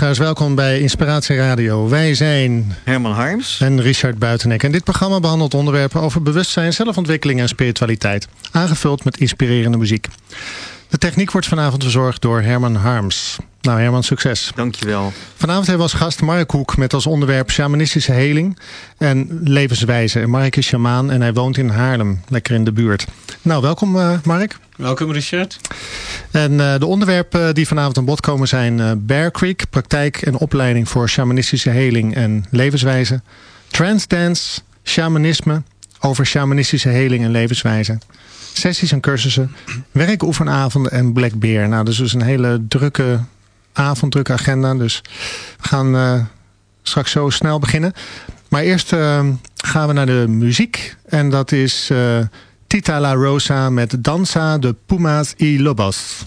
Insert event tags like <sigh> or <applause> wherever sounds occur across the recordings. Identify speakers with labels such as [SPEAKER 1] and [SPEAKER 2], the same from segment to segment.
[SPEAKER 1] luisteraars, welkom bij Inspiratie Radio. Wij zijn
[SPEAKER 2] Herman Harms.
[SPEAKER 1] en Richard Buitenek. En dit programma behandelt onderwerpen over bewustzijn, zelfontwikkeling en spiritualiteit. Aangevuld met inspirerende muziek. De techniek wordt vanavond verzorgd door Herman Harms. Nou Herman, succes.
[SPEAKER 2] Dankjewel.
[SPEAKER 1] Vanavond hebben we als gast Mark Hoek met als onderwerp shamanistische heling en levenswijze. En Mark is shamaan en hij woont in Haarlem, lekker in de buurt. Nou, welkom eh, Mark.
[SPEAKER 3] Welkom Richard.
[SPEAKER 1] En eh, de onderwerpen die vanavond aan bod komen zijn eh, Bear Creek, praktijk en opleiding voor shamanistische heling en levenswijze. Transdance, shamanisme, over shamanistische heling en levenswijze. Sessies en cursussen, werkoefenavonden en Black Bear. Nou, dus dus een hele drukke avond, drukke agenda. Dus we gaan eh, straks zo snel beginnen. Maar eerst eh, gaan we naar de muziek. En dat is eh, Tita La Rosa met Danza de Pumas y Lobos.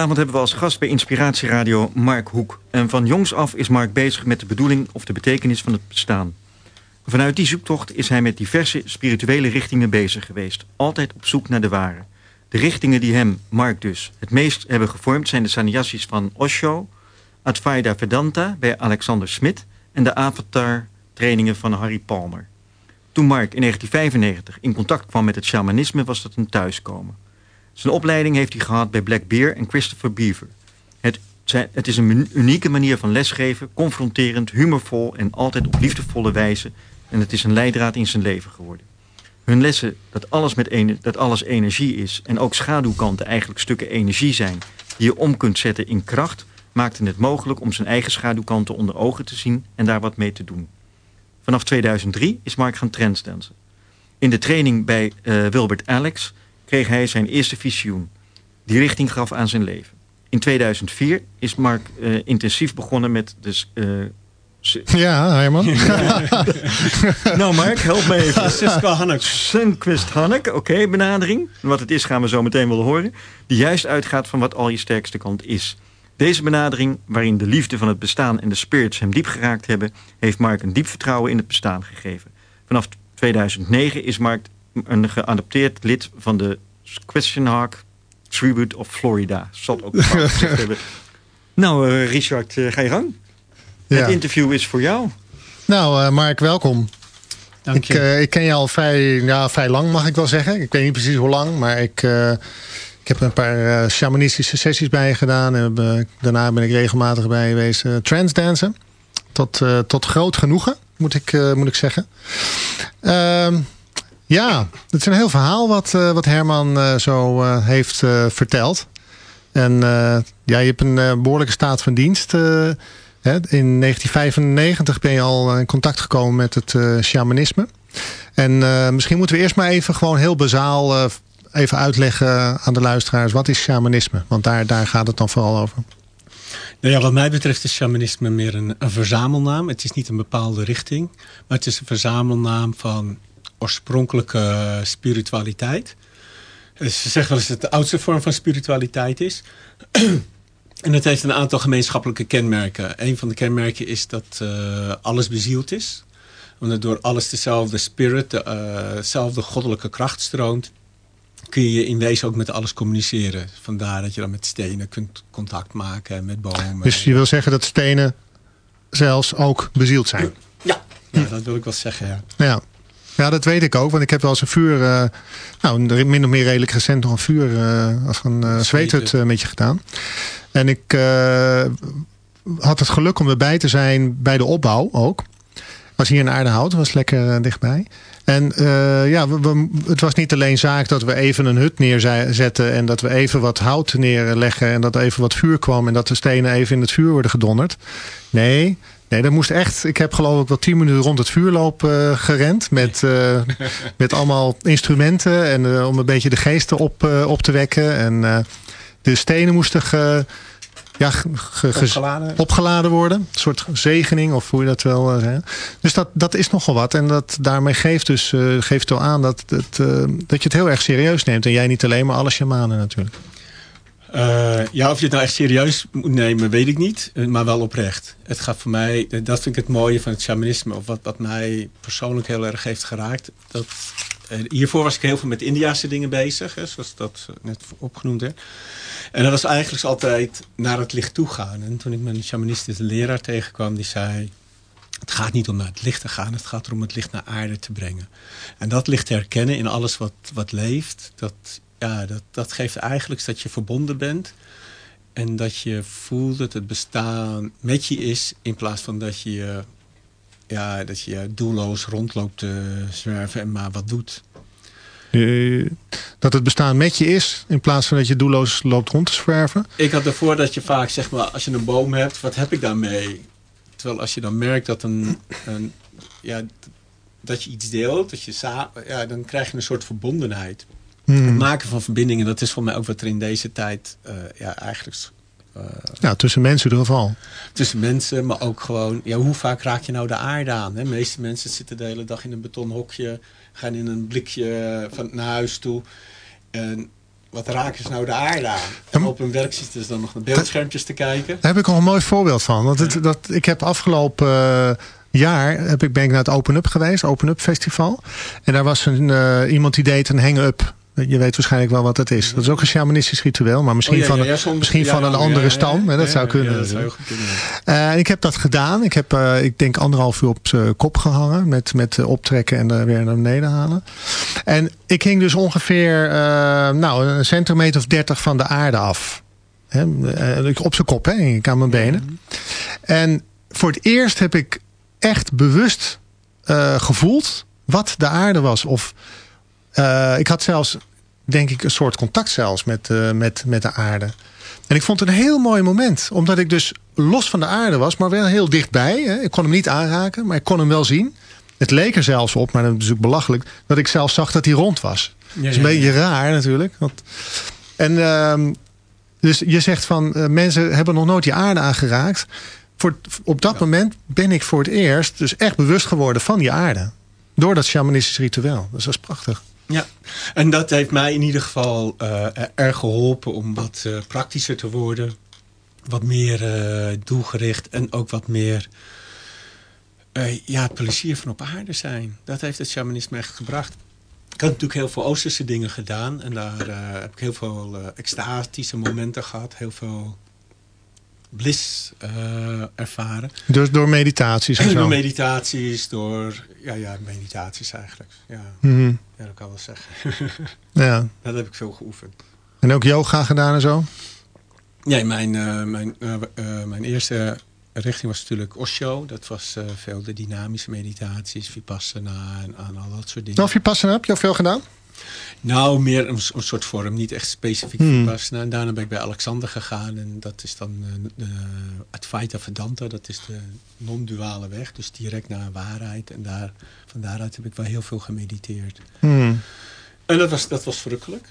[SPEAKER 2] Vanavond hebben we als gast bij Inspiratieradio Mark Hoek. En van jongs af is Mark bezig met de bedoeling of de betekenis van het bestaan. Vanuit die zoektocht is hij met diverse spirituele richtingen bezig geweest. Altijd op zoek naar de ware. De richtingen die hem, Mark dus, het meest hebben gevormd... zijn de sannyasis van Osho, Advaita Vedanta bij Alexander Smit... en de Avatar-trainingen van Harry Palmer. Toen Mark in 1995 in contact kwam met het shamanisme... was dat een thuiskomen. Zijn opleiding heeft hij gehad bij Black Bear en Christopher Beaver. Het, het is een unieke manier van lesgeven, confronterend, humorvol... en altijd op liefdevolle wijze... en het is een leidraad in zijn leven geworden. Hun lessen dat alles, met dat alles energie is en ook schaduwkanten eigenlijk stukken energie zijn... die je om kunt zetten in kracht... maakten het mogelijk om zijn eigen schaduwkanten onder ogen te zien en daar wat mee te doen. Vanaf 2003 is Mark gaan trendsdansen. In de training bij uh, Wilbert Alex kreeg hij zijn eerste visioen. Die richting gaf aan zijn leven. In 2004 is Mark uh, intensief begonnen met de uh,
[SPEAKER 1] ja, Herman. <laughs>
[SPEAKER 2] nou Mark, help me even. Sisko Hannek. Sunquist Hannek, oké, benadering. Wat het is gaan we zo meteen wel horen. Die juist uitgaat van wat al je sterkste kant is. Deze benadering, waarin de liefde van het bestaan en de spirits hem diep geraakt hebben... heeft Mark een diep vertrouwen in het bestaan gegeven. Vanaf 2009 is Mark een geadopteerd lid van de Question Hawk Tribute of Florida. Zal ook gezegd hebben. <laughs> Nou, uh, Richard, uh, ga je gang. Het interview is voor jou.
[SPEAKER 1] Nou, uh, Mark, welkom. Dank je. Ik, ik, ken je al vrij, ja, vrij lang, mag ik wel zeggen. Ik weet niet precies hoe lang, maar ik, ik heb een paar shamanistische sessies bij je gedaan. En daarna ben ik regelmatig bij geweest transdansen. Tot, tot groot genoegen, moet ik, moet ik zeggen. Ehm ja, het is een heel verhaal wat, uh, wat Herman uh, zo uh, heeft verteld. En ja, je hebt een behoorlijke staat van dienst. In 1995 ben je al in contact gekomen met het shamanisme. En misschien moeten we eerst maar even gewoon heel bazaal even uitleggen aan de luisteraars. Wat is shamanisme? Want daar, daar gaat het dan vooral over.
[SPEAKER 3] Nou ja, wat mij betreft is shamanisme meer een, een verzamelnaam. Het is niet een bepaalde richting. Maar het is een verzamelnaam van oorspronkelijke spiritualiteit. Dus ze zeggen wel eens dat het de oudste vorm van spiritualiteit is. <clears throat> en het heeft een aantal gemeenschappelijke kenmerken. Een van de kenmerken is dat uh, alles bezield is. Omdat door alles dezelfde spirit, dezelfde uh goddelijke kracht stroomt kun je in wezen ook met alles communiceren. Vandaar dat je dan met stenen kunt contact maken, met bomen.
[SPEAKER 1] Dus je wil zeggen dat stenen zelfs ook bezield zijn?
[SPEAKER 3] Ja, ja dat wil ik wel zeggen, ja.
[SPEAKER 1] ja. Ja, dat weet ik ook. Want ik heb wel eens een vuur, uh, nou min of meer redelijk recent nog een vuur uh, als een uh, zweethut met je gedaan. En ik had het geluk om erbij te zijn bij de opbouw ook. Was hier in Aardehout, was lekker dichtbij. En ja, we, het was niet alleen zaak dat we even een hut neerzetten en dat we even wat hout neerleggen en dat er even wat vuur kwam en dat de stenen even in het vuur worden gedonderd. Nee, Nee, dat moest echt. Ik heb geloof ik wel tien minuten rond het vuurloop uh, gerend. Met, uh, met allemaal instrumenten. En uh, om een beetje de geesten op, op te wekken. En de stenen moesten ge, ja, ge, opgeladen. opgeladen. worden. Een soort zegening of hoe je dat wel. Dus dat, dat is nogal wat. En dat, daarmee geeft dus geeft wel aan dat, dat, dat je het heel erg serieus neemt. En jij niet alleen, maar alle shamanen natuurlijk.
[SPEAKER 3] Uh, ja, of je het nou echt serieus moet nemen, weet ik niet. Eh, maar wel oprecht. Het gaat voor mij, eh, dat vind ik het mooie van het shamanisme. Of wat, wat mij persoonlijk heel erg heeft geraakt. Dat, hiervoor was ik heel veel met Indiase dingen bezig. Hè, zoals dat net opgenoemd werd. En dat was eigenlijk altijd naar het licht toe gaan. En toen ik mijn shamanistische leraar tegenkwam, die zei... Het gaat niet om naar het licht te gaan. Het gaat erom het licht naar aarde te brengen. En dat licht herkennen in alles wat, wat leeft. Dat ja, dat, dat geeft eigenlijk dat je verbonden bent. En dat je voelt dat het bestaan met je is. In plaats van dat je, ja, dat je doelloos rondloopt te zwerven en maar wat doet.
[SPEAKER 1] Dat het bestaan met je is, in plaats van dat je doelloos loopt rond te zwerven?
[SPEAKER 3] Ik had ervoor dat je vaak, zeg maar, als je een boom hebt, wat heb ik daarmee? Terwijl als je dan merkt dat een, een ja, dat je iets deelt, dat je ja, dan krijg je een soort verbondenheid. Hmm. Het maken van verbindingen, dat is voor mij ook wat er in deze tijd uh, ja, eigenlijk...
[SPEAKER 1] Uh, ja, tussen mensen ieder geval.
[SPEAKER 3] Tussen mensen, maar ook gewoon... Ja, hoe vaak raak je nou de aarde aan? Hè? De meeste mensen zitten de hele dag in een betonhokje... gaan in een blikje van, naar huis toe. En wat raken ze nou de aarde aan? En op hun werk zitten ze dan nog naar beeldschermpjes te kijken.
[SPEAKER 1] Daar heb ik al een mooi voorbeeld van. Want het, dat, ik heb afgelopen uh, jaar heb ik, ben ik naar het Open Up geweest. Open Up Festival. En daar was een, uh, iemand die deed een hang-up je weet waarschijnlijk wel wat dat is. Dat is ook een shamanistisch ritueel, maar misschien oh, van, ja, misschien van een andere stam. dat zou kunnen. Dat zou kunnen. Uh, ik heb dat gedaan. Ik heb, uh, ik denk, anderhalf uur op zijn kop gehangen. Met, met optrekken en weer naar beneden halen. En ik hing dus ongeveer nou, een centimeter of dertig van de aarde af. He, op zijn kop, hè, ik aan mijn benen. En voor het eerst heb ik echt bewust gevoeld wat de aarde was. Of uh, ik had zelfs, denk ik, een soort contact zelfs met, uh, met, met de aarde. En ik vond het een heel mooi moment. Omdat ik dus los van de aarde was, maar wel heel dichtbij. Hè. Ik kon hem niet aanraken, maar ik kon hem wel zien. Het leek er zelfs op, maar dat is natuurlijk belachelijk... dat ik zelfs zag dat hij rond was. Ja, dat is een beetje raar natuurlijk. Want, en uh, dus je zegt van, uh, mensen hebben nog nooit die aarde aangeraakt. Voor, op dat moment ben ik voor het eerst dus echt bewust geworden van die aarde. Door dat shamanistisch ritueel. Dus dat is prachtig.
[SPEAKER 3] Ja, en dat heeft mij in ieder geval uh, erg geholpen om wat uh, praktischer te worden. Wat meer uh, doelgericht en ook wat meer ja, plezier van op aarde zijn. Dat heeft het shamanisme echt gebracht. Ik had natuurlijk heel veel Oosterse dingen gedaan. En daar heb ik heel veel extatische momenten gehad. Heel veel bliss uh, ervaren.
[SPEAKER 1] Dus door meditaties en <clears throat> zo?
[SPEAKER 3] Door meditaties, door... Ja, ja, meditaties eigenlijk. Ja, mm -hmm. ja dat kan wel zeggen. <laughs> ja. Dat heb ik veel geoefend.
[SPEAKER 1] En ook yoga gedaan en zo?
[SPEAKER 3] Nee, mijn, uh, mijn, uh, mijn eerste richting was natuurlijk Osho. Dat was veel de dynamische meditaties, Vipassana en, en al dat soort dingen.
[SPEAKER 1] Nou, Vipassana heb je al veel gedaan?
[SPEAKER 3] Nou, meer een, een, soort vorm. Niet echt specifiek hmm. Vipassana. En daarna ben ik bij Alexander gegaan. En dat is dan uh, Advaita Vedanta. Dat is de non-duale weg. Dus direct naar waarheid. En daar, van daaruit heb ik wel heel veel gemediteerd. Hmm. En dat was, dat was verrukkelijk.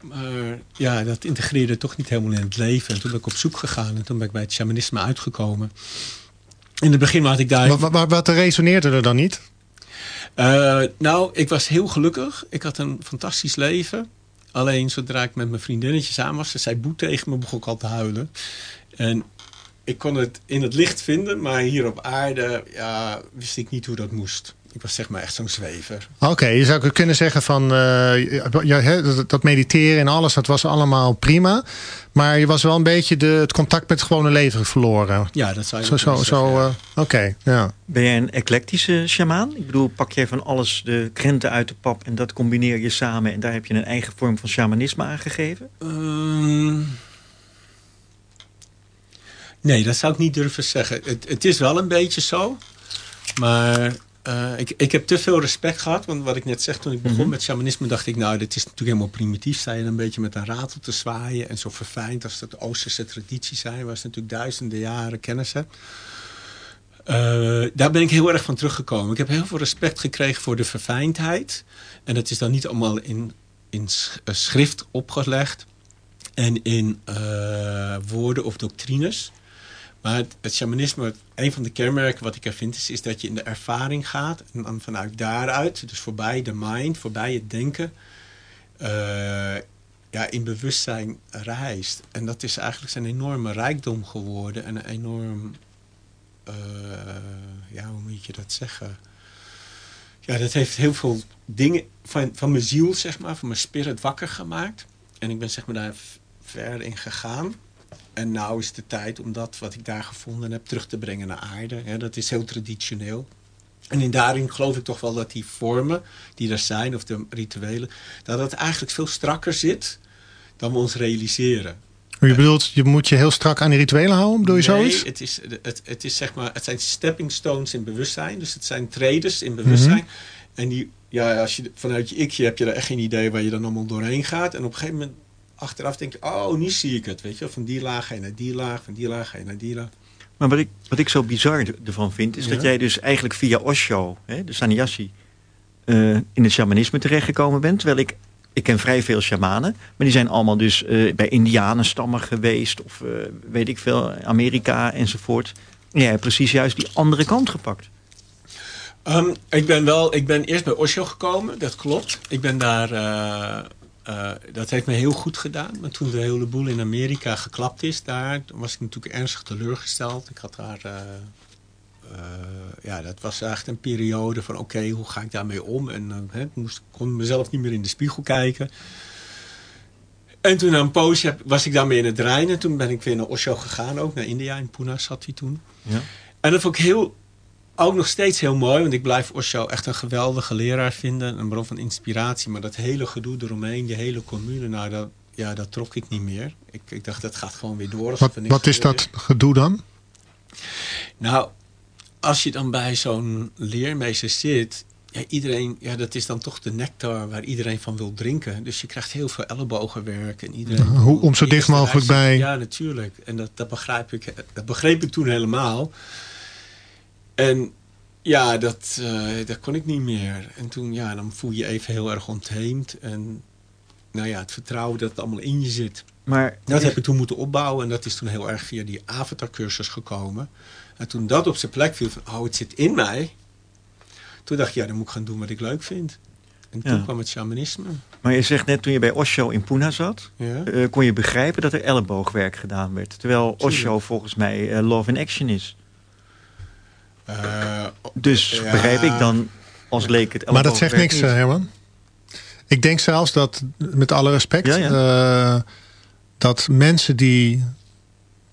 [SPEAKER 3] Maar ja, dat integreerde toch niet helemaal in het leven. En toen ben ik op zoek gegaan. En toen ben ik bij het shamanisme uitgekomen. In het begin had ik daar...
[SPEAKER 1] Wat, wat, wat resoneerde er dan niet?
[SPEAKER 3] Uh, nou, ik was heel gelukkig. Ik had een fantastisch leven. Alleen zodra ik met mijn vriendinnetjes aan was, ze zei boet tegen me, begon ik al te huilen. En ik kon het in het licht vinden, maar hier op aarde ja, wist ik niet hoe dat moest. Ik was zeg maar echt zo'n zwever.
[SPEAKER 1] Oké, je zou kunnen zeggen van uh, dat mediteren en alles, dat was allemaal prima. Maar je was wel een beetje de, het contact met het gewone leven verloren.
[SPEAKER 3] Ja, dat zou je
[SPEAKER 1] zo, zo, zo uh, Oké, ja.
[SPEAKER 2] Ben jij een eclectische shamaan? Ik bedoel, pak jij van alles de krenten uit de pap en dat combineer je samen en daar heb je een eigen vorm van shamanisme aangegeven?
[SPEAKER 3] Um... Nee, dat zou ik niet durven zeggen. Het, het is wel een beetje zo. Maar uh, ik, ik heb te veel respect gehad. Want wat ik net zeg, toen ik begon mm -hmm. met shamanisme... dacht ik, nou, dit is natuurlijk helemaal primitief. Zij een beetje met een ratel te zwaaien. En zo verfijnd als dat Oosterse tradities zijn. Waar ze natuurlijk duizenden jaren kennis hebben. Uh, daar ben ik heel erg van teruggekomen. Ik heb heel veel respect gekregen voor de verfijndheid. En het is dan niet allemaal in, in schrift opgelegd. En in uh, woorden of doctrines... Maar het, shamanisme, een van de kenmerken wat ik er vind, is, is dat je in de ervaring gaat. En dan vanuit daaruit, dus voorbij de mind, voorbij het denken, uh, ja, in bewustzijn reist. En dat is eigenlijk zijn enorme rijkdom geworden. En een enorm, uh, ja, hoe moet je dat zeggen? Ja, dat heeft heel veel dingen van, van mijn ziel, zeg maar, van mijn spirit wakker gemaakt. En ik ben zeg maar daar ver in gegaan. En nou is de tijd om dat wat ik daar gevonden heb terug te brengen naar aarde. Ja, dat is heel traditioneel. En in daarin geloof ik toch wel dat die vormen die er zijn, of de rituelen, dat het eigenlijk veel strakker zit dan we ons realiseren.
[SPEAKER 1] Je bedoelt, je moet je heel strak aan die rituelen houden? Bedoel je
[SPEAKER 3] nee,
[SPEAKER 1] zoiets?
[SPEAKER 3] Het, is, het, het, is zeg maar, het zijn stepping stones in bewustzijn. Dus het zijn traders in bewustzijn. Mhm. En die, ja, als je, vanuit je ikje heb je er echt geen idee waar je dan allemaal doorheen gaat. En op een gegeven moment achteraf denk je, oh, nu zie ik het. Weet je, van die laag ga je naar die laag, van die laag ga je naar die laag.
[SPEAKER 2] Maar wat ik, wat ik zo bizar ervan vind, is dat jij dus eigenlijk via Osho, hè, de sannyasi, uh, in het shamanisme terechtgekomen bent. Terwijl ik, ik ken vrij veel shamanen, maar die zijn allemaal dus uh, bij indianenstammen geweest, of uh, weet ik veel, Amerika enzovoort. En jij hebt precies juist die andere kant gepakt.
[SPEAKER 3] Um, ik ben wel, ik ben eerst bij Osho gekomen, dat klopt. Ik ben daar eh, dat heeft me heel goed gedaan. Maar toen de hele boel in Amerika geklapt is daar, was ik natuurlijk ernstig teleurgesteld. Ik had daar... Uh, ja, dat was echt een periode van oké, hoe ga ik daarmee om? En moest, kon mezelf niet meer in de spiegel kijken. En toen na een poosje was ik daarmee in het rijden. Toen ben ik weer naar Osho gegaan, ook naar India. In Pune zat hij toen. Ja. En dat vond ik heel, ook nog steeds heel mooi. Want ik blijf Osho echt een geweldige leraar vinden. Een bron van inspiratie. Maar dat hele gedoe eromheen, die hele commune. Nou, dat, ja, dat trok ik niet meer. Ik, ik dacht, dat gaat gewoon weer door.
[SPEAKER 1] Wat, wat is dat gedoe dan?
[SPEAKER 3] Nou, als je dan bij zo'n leermeester zit ja, iedereen, ja, dat is dan toch de nectar waar iedereen van wil drinken. Dus je krijgt heel veel ellebogenwerk. En iedereen
[SPEAKER 1] Hoe, om zo dicht mogelijk bij...
[SPEAKER 3] Ja, natuurlijk. En dat, dat, begrijp ik, dat begreep ik toen helemaal. En ja, dat, uh, dat kon ik niet meer. En toen, ja, dan voel je je even heel erg ontheemd. En nou ja, het vertrouwen dat het allemaal in je zit. Maar dat heb ik toen moeten opbouwen. En dat is toen heel erg via die avatarcursus gekomen. En toen dat op zijn plek viel, van, oh, het zit in mij toen dacht ik, ja, dan moet ik gaan doen wat ik leuk vind. En toen kwam het shamanisme.
[SPEAKER 2] Maar je zegt net, toen je bij Osho in Pune zat... Ja. Uh, kon je begrijpen dat er elleboogwerk gedaan werd. Terwijl Osho volgens mij uh, Love in Action is. Uh, dus begrijp ik dan als leek het
[SPEAKER 1] Maar dat zegt niks, Herman. Ik denk zelfs dat, met alle respect... Ja, dat mensen die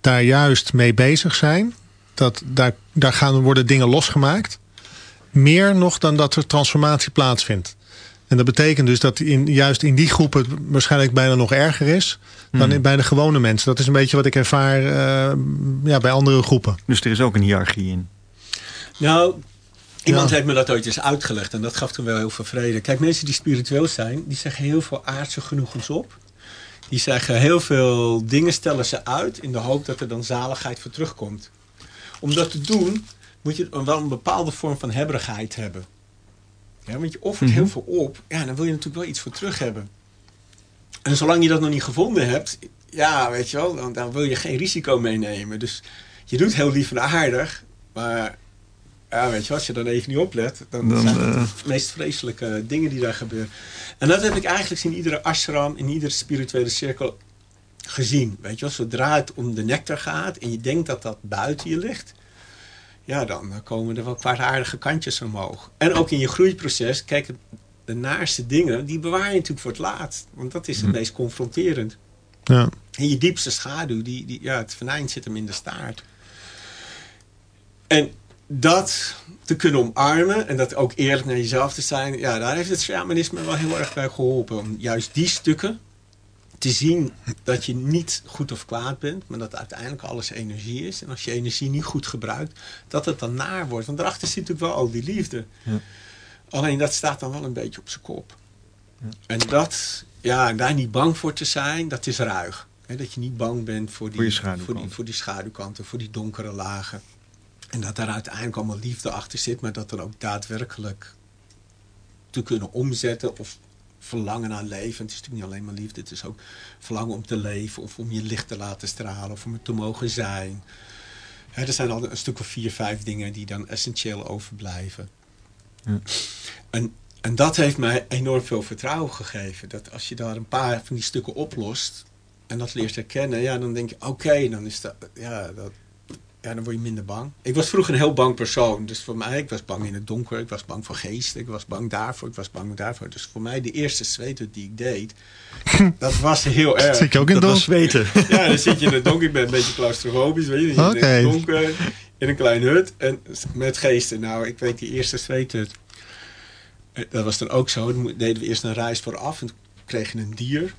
[SPEAKER 1] daar juist mee bezig zijn... dat daar, daar gaan worden dingen losgemaakt meer nog dan dat er transformatie plaatsvindt. En dat betekent dus dat in, juist in die groep het waarschijnlijk bijna nog erger is dan hmm. bij de gewone mensen. Dat is een beetje wat ik ervaar uh, ja, bij andere groepen.
[SPEAKER 2] Dus er is ook een hiërarchie in?
[SPEAKER 3] Nou, iemand heeft me dat ooit eens uitgelegd en dat gaf toen wel heel veel vrede. Kijk, mensen die spiritueel zijn, die zeggen heel veel aardse genoegens op. Die zeggen heel veel dingen stellen ze uit in de hoop dat er dan zaligheid voor terugkomt. Om dat te doen moet je wel een bepaalde vorm van hebberigheid hebben. Ja, want je offert heel mhm. veel op. Ja, dan wil je natuurlijk wel iets voor terug hebben. En zolang je dat nog niet gevonden hebt, ja, weet je wel, dan, dan wil je geen risico meenemen. Dus je doet heel lief en aardig, maar ja, weet je, als je dan even niet oplet, dan, dan zijn het uh... de meest vreselijke dingen die daar gebeuren. En dat heb ik eigenlijk in iedere ashram, in iedere spirituele cirkel gezien. Weet je zodra het om de nectar gaat en je denkt dat dat buiten je ligt, ja, dan komen er wel kwaadaardige kantjes omhoog. En ook in je groeiproces, kijk, de naaste dingen, die bewaar je natuurlijk voor het laatst. Want dat is het hm. meest confronterend. Ja. En je diepste schaduw, die, die, ja, het venijn zit hem in de staart. En dat te kunnen omarmen en dat ook eerlijk naar jezelf te zijn, ja, daar heeft het shamanisme wel heel erg bij geholpen. Om juist die stukken te zien dat je niet goed of kwaad bent, maar dat uiteindelijk alles energie is. En als je energie niet goed gebruikt, dat het dan naar wordt. Want daarachter zit natuurlijk wel al die liefde. Ja. Alleen dat staat dan wel een beetje op zijn kop. Ja. En dat, ja, daar niet bang voor te zijn, dat is ruig. dat je niet bang bent voor die, voor, voor, die, voor die schaduwkanten, voor die donkere lagen. En dat daar uiteindelijk allemaal liefde achter zit, maar dat dan ook daadwerkelijk te kunnen omzetten of verlangen naar leven. Het is natuurlijk niet alleen maar liefde. Het is ook verlangen om te leven. Of om je licht te laten stralen. Of om het te mogen zijn. er zijn al een stuk of vier, vijf dingen die dan essentieel overblijven. Ja. En, en dat heeft mij enorm veel vertrouwen gegeven. Dat als je daar een paar van die stukken oplost. En dat leert herkennen. Ja, dan denk je, oké, dan is dat... Ja, dat, ja, dan word je minder bang. Ik was vroeger een heel bang persoon. Dus voor mij, ik was bang in het donker. Ik was bang voor geesten. Ik was bang daarvoor. Ik was bang daarvoor. Dus voor mij, de eerste zweten die ik deed, <laughs> dat was heel erg.
[SPEAKER 1] Zit je ook in het donker?
[SPEAKER 2] zweten?
[SPEAKER 3] Ja, dan zit je in het donker. Ik ben een beetje claustrofobisch, weet je. In het donker, in een klein hut. En met geesten. Nou, ik weet die eerste zweethut. Eh, dat was dan ook zo. Dan deden we eerst een reis vooraf. En kregen een dier.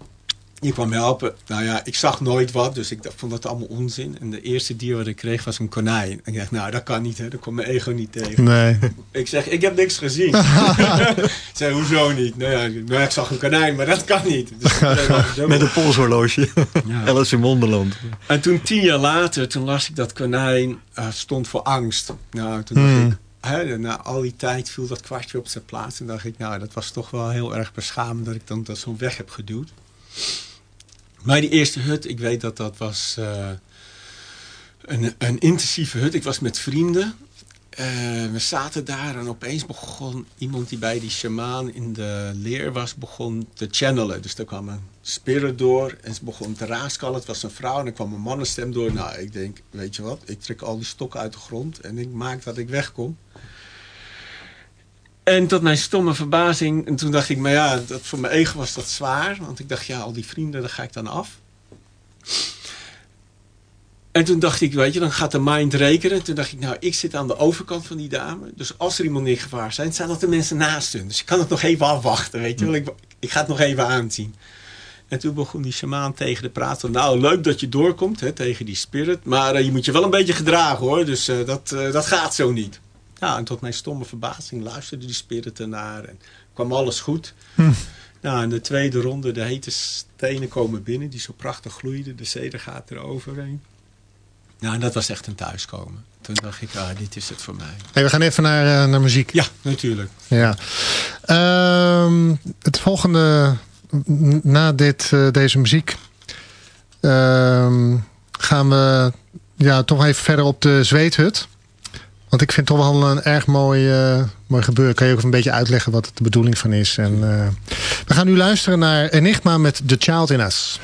[SPEAKER 3] Je kwam helpen. Nou ja, ik zag nooit wat, dus ik vond dat allemaal onzin. En de eerste dier wat ik kreeg was een konijn. En ik dacht, nou, dat kan niet, hè. Daar komt mijn ego niet tegen.
[SPEAKER 1] Nee.
[SPEAKER 3] Ik zeg, ik heb niks gezien. ik <laughs> zei, hoezo niet? Nou ja, nou, ik zag een konijn, maar dat kan niet. Dus <laughs>
[SPEAKER 2] Met een polshorloge. ja. <laughs> Alice in Wonderland.
[SPEAKER 3] En toen, tien jaar later, toen las ik dat konijn uh, stond voor angst. Nou, toen dacht hmm. ik... Hè, na al die tijd viel dat kwartje op zijn plaats. En dacht ik, nou, dat was toch wel heel erg beschamend dat ik dan dat zo weg heb geduwd. Maar die eerste hut, ik weet dat dat was uh, een, een intensieve hut. Ik was met vrienden. eh, we zaten daar en opeens begon iemand die bij die shamaan in de leer was, begon te channelen. Dus er kwam een spirit door en ze begon te raaskallen. Het was een vrouw en er kwam een mannenstem door. Nou, ik denk, weet je wat, ik trek al die stokken uit de grond en ik maak dat ik wegkom. En tot mijn stomme verbazing, en toen dacht ik, maar ja, dat, voor mijn ego was dat zwaar. Want ik dacht, ja, al die vrienden, daar ga ik dan af. En toen dacht ik, weet je, dan gaat de mind rekenen. Toen dacht ik, nou, ik zit aan de overkant van die dame. Dus als er iemand in gevaar zijn, staan er de mensen naast hun. Dus ik kan het nog even afwachten, weet je. Ik, ik ga het nog even aanzien. En toen begon die shamaan tegen de praten. Nou, leuk dat je doorkomt hè, tegen die spirit. Maar uh, je moet je wel een beetje gedragen hoor. Dus uh, dat, uh, dat gaat zo niet. Nou, en tot mijn stomme verbazing luisterde die spirit ernaar. En kwam alles goed. Hm. Nou, in de tweede ronde, de hete stenen komen binnen. Die zo prachtig gloeiden. De zeder gaat er overheen. Nou, en dat was echt een thuiskomen. Toen dacht ik, ah, dit is het voor mij.
[SPEAKER 1] Hey, we gaan even naar, uh, naar muziek.
[SPEAKER 3] Ja, natuurlijk.
[SPEAKER 1] Ja. Um, het volgende, na dit, uh, deze muziek, um, gaan we ja, toch even verder op de zweethut. Want ik vind het toch wel een erg mooi, uh, mooi gebeuren. Kan je ook een beetje uitleggen wat de bedoeling van is. En, we gaan nu luisteren naar Enigma met The Child in Us.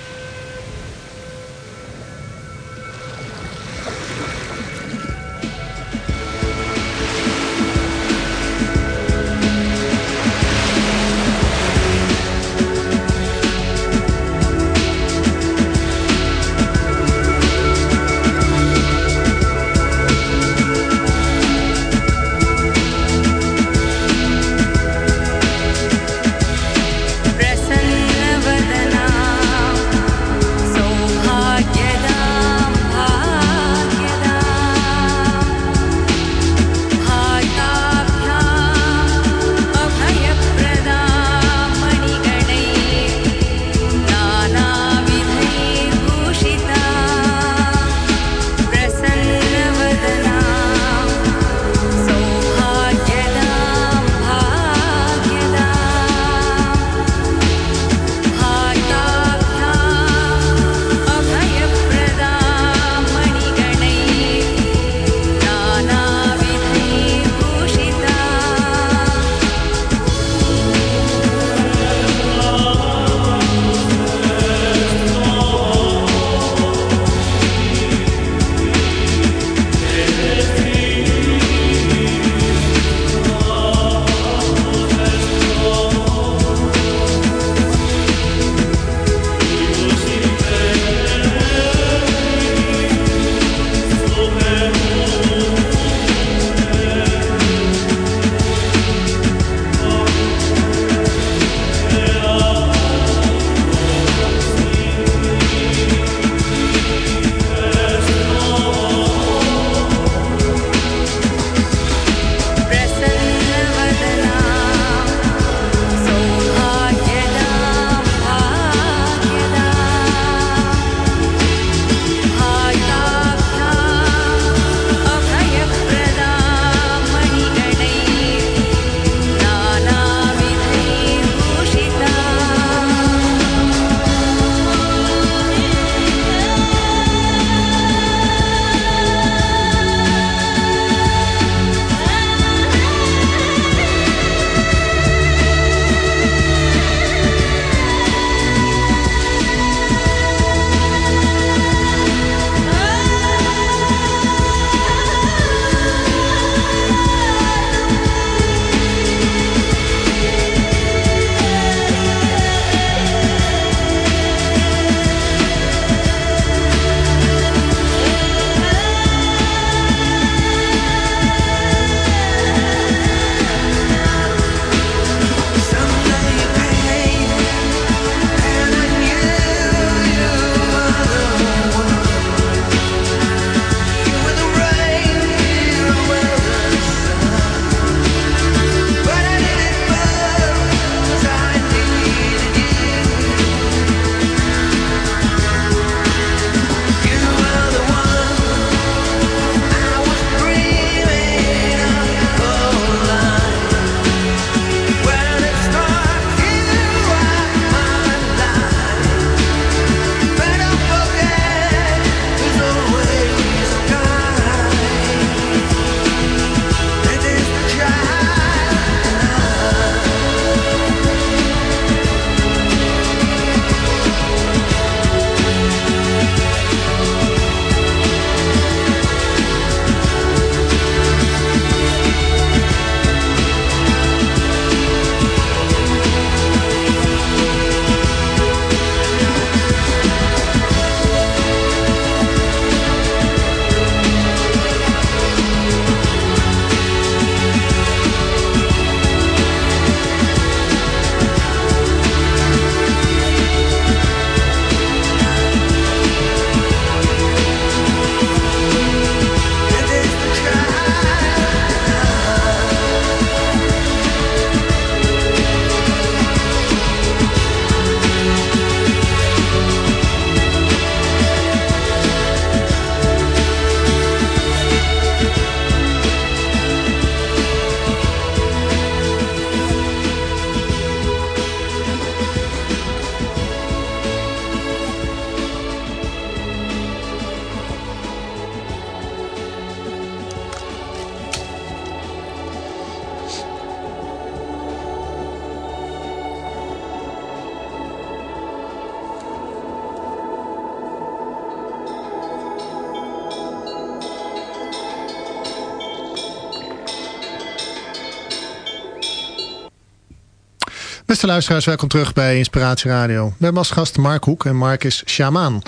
[SPEAKER 1] Beste luisteraars, welkom terug bij Inspiratie Radio. We hebben als gast Mark Hoek en Mark is shamaan.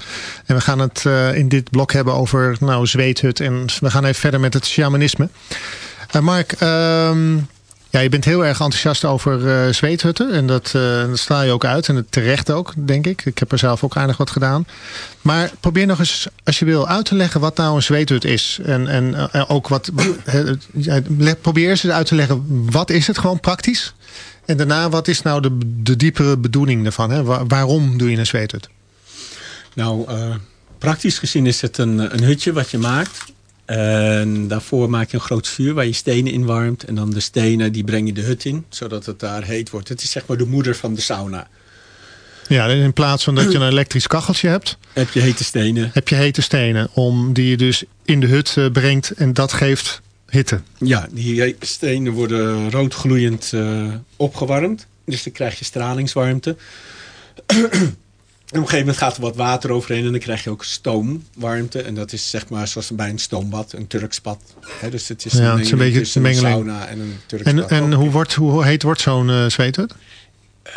[SPEAKER 1] En we gaan het uh, in dit blok hebben over nou, zweethut en we gaan even verder met het shamanisme. Uh, Mark, uh, ja, je bent heel erg enthousiast over uh, zweethutten en dat, dat straal je ook uit en terecht ook, denk ik. Ik heb er zelf ook aardig wat gedaan. Maar probeer nog eens, als je wil, uit te leggen wat nou een zweethut is. En, en ook wat, probeer eens uit te leggen, wat is het gewoon praktisch? En daarna, wat is nou de, de diepere bedoeling ervan? Hè? waarom doe je een zweethut?
[SPEAKER 3] Nou, uh, praktisch gezien is het een, een hutje wat je maakt. En daarvoor maak je een groot vuur waar je stenen in warmt. En dan de stenen die breng je de hut in, zodat het daar heet wordt. Het is zeg maar de moeder van de sauna.
[SPEAKER 1] Ja, in plaats van dat je een elektrisch kacheltje hebt...
[SPEAKER 3] Heb je hete stenen.
[SPEAKER 1] Heb je hete stenen, om, die je dus in de hut uh, brengt. En dat geeft hitte.
[SPEAKER 3] Ja, die stenen worden roodgloeiend uh, opgewarmd. Dus dan krijg je stralingswarmte. en <clears throat> op een gegeven moment gaat er wat water overheen en dan krijg je ook stoomwarmte. En dat is zeg maar zoals bij een stoombad, een Turks bad. dus het is
[SPEAKER 1] ja, een, het is een beetje een mengeling.
[SPEAKER 3] sauna en een Turks
[SPEAKER 1] en,
[SPEAKER 3] bad.
[SPEAKER 1] En hoe, wordt, hoe heet wordt zo'n uh, zweethut?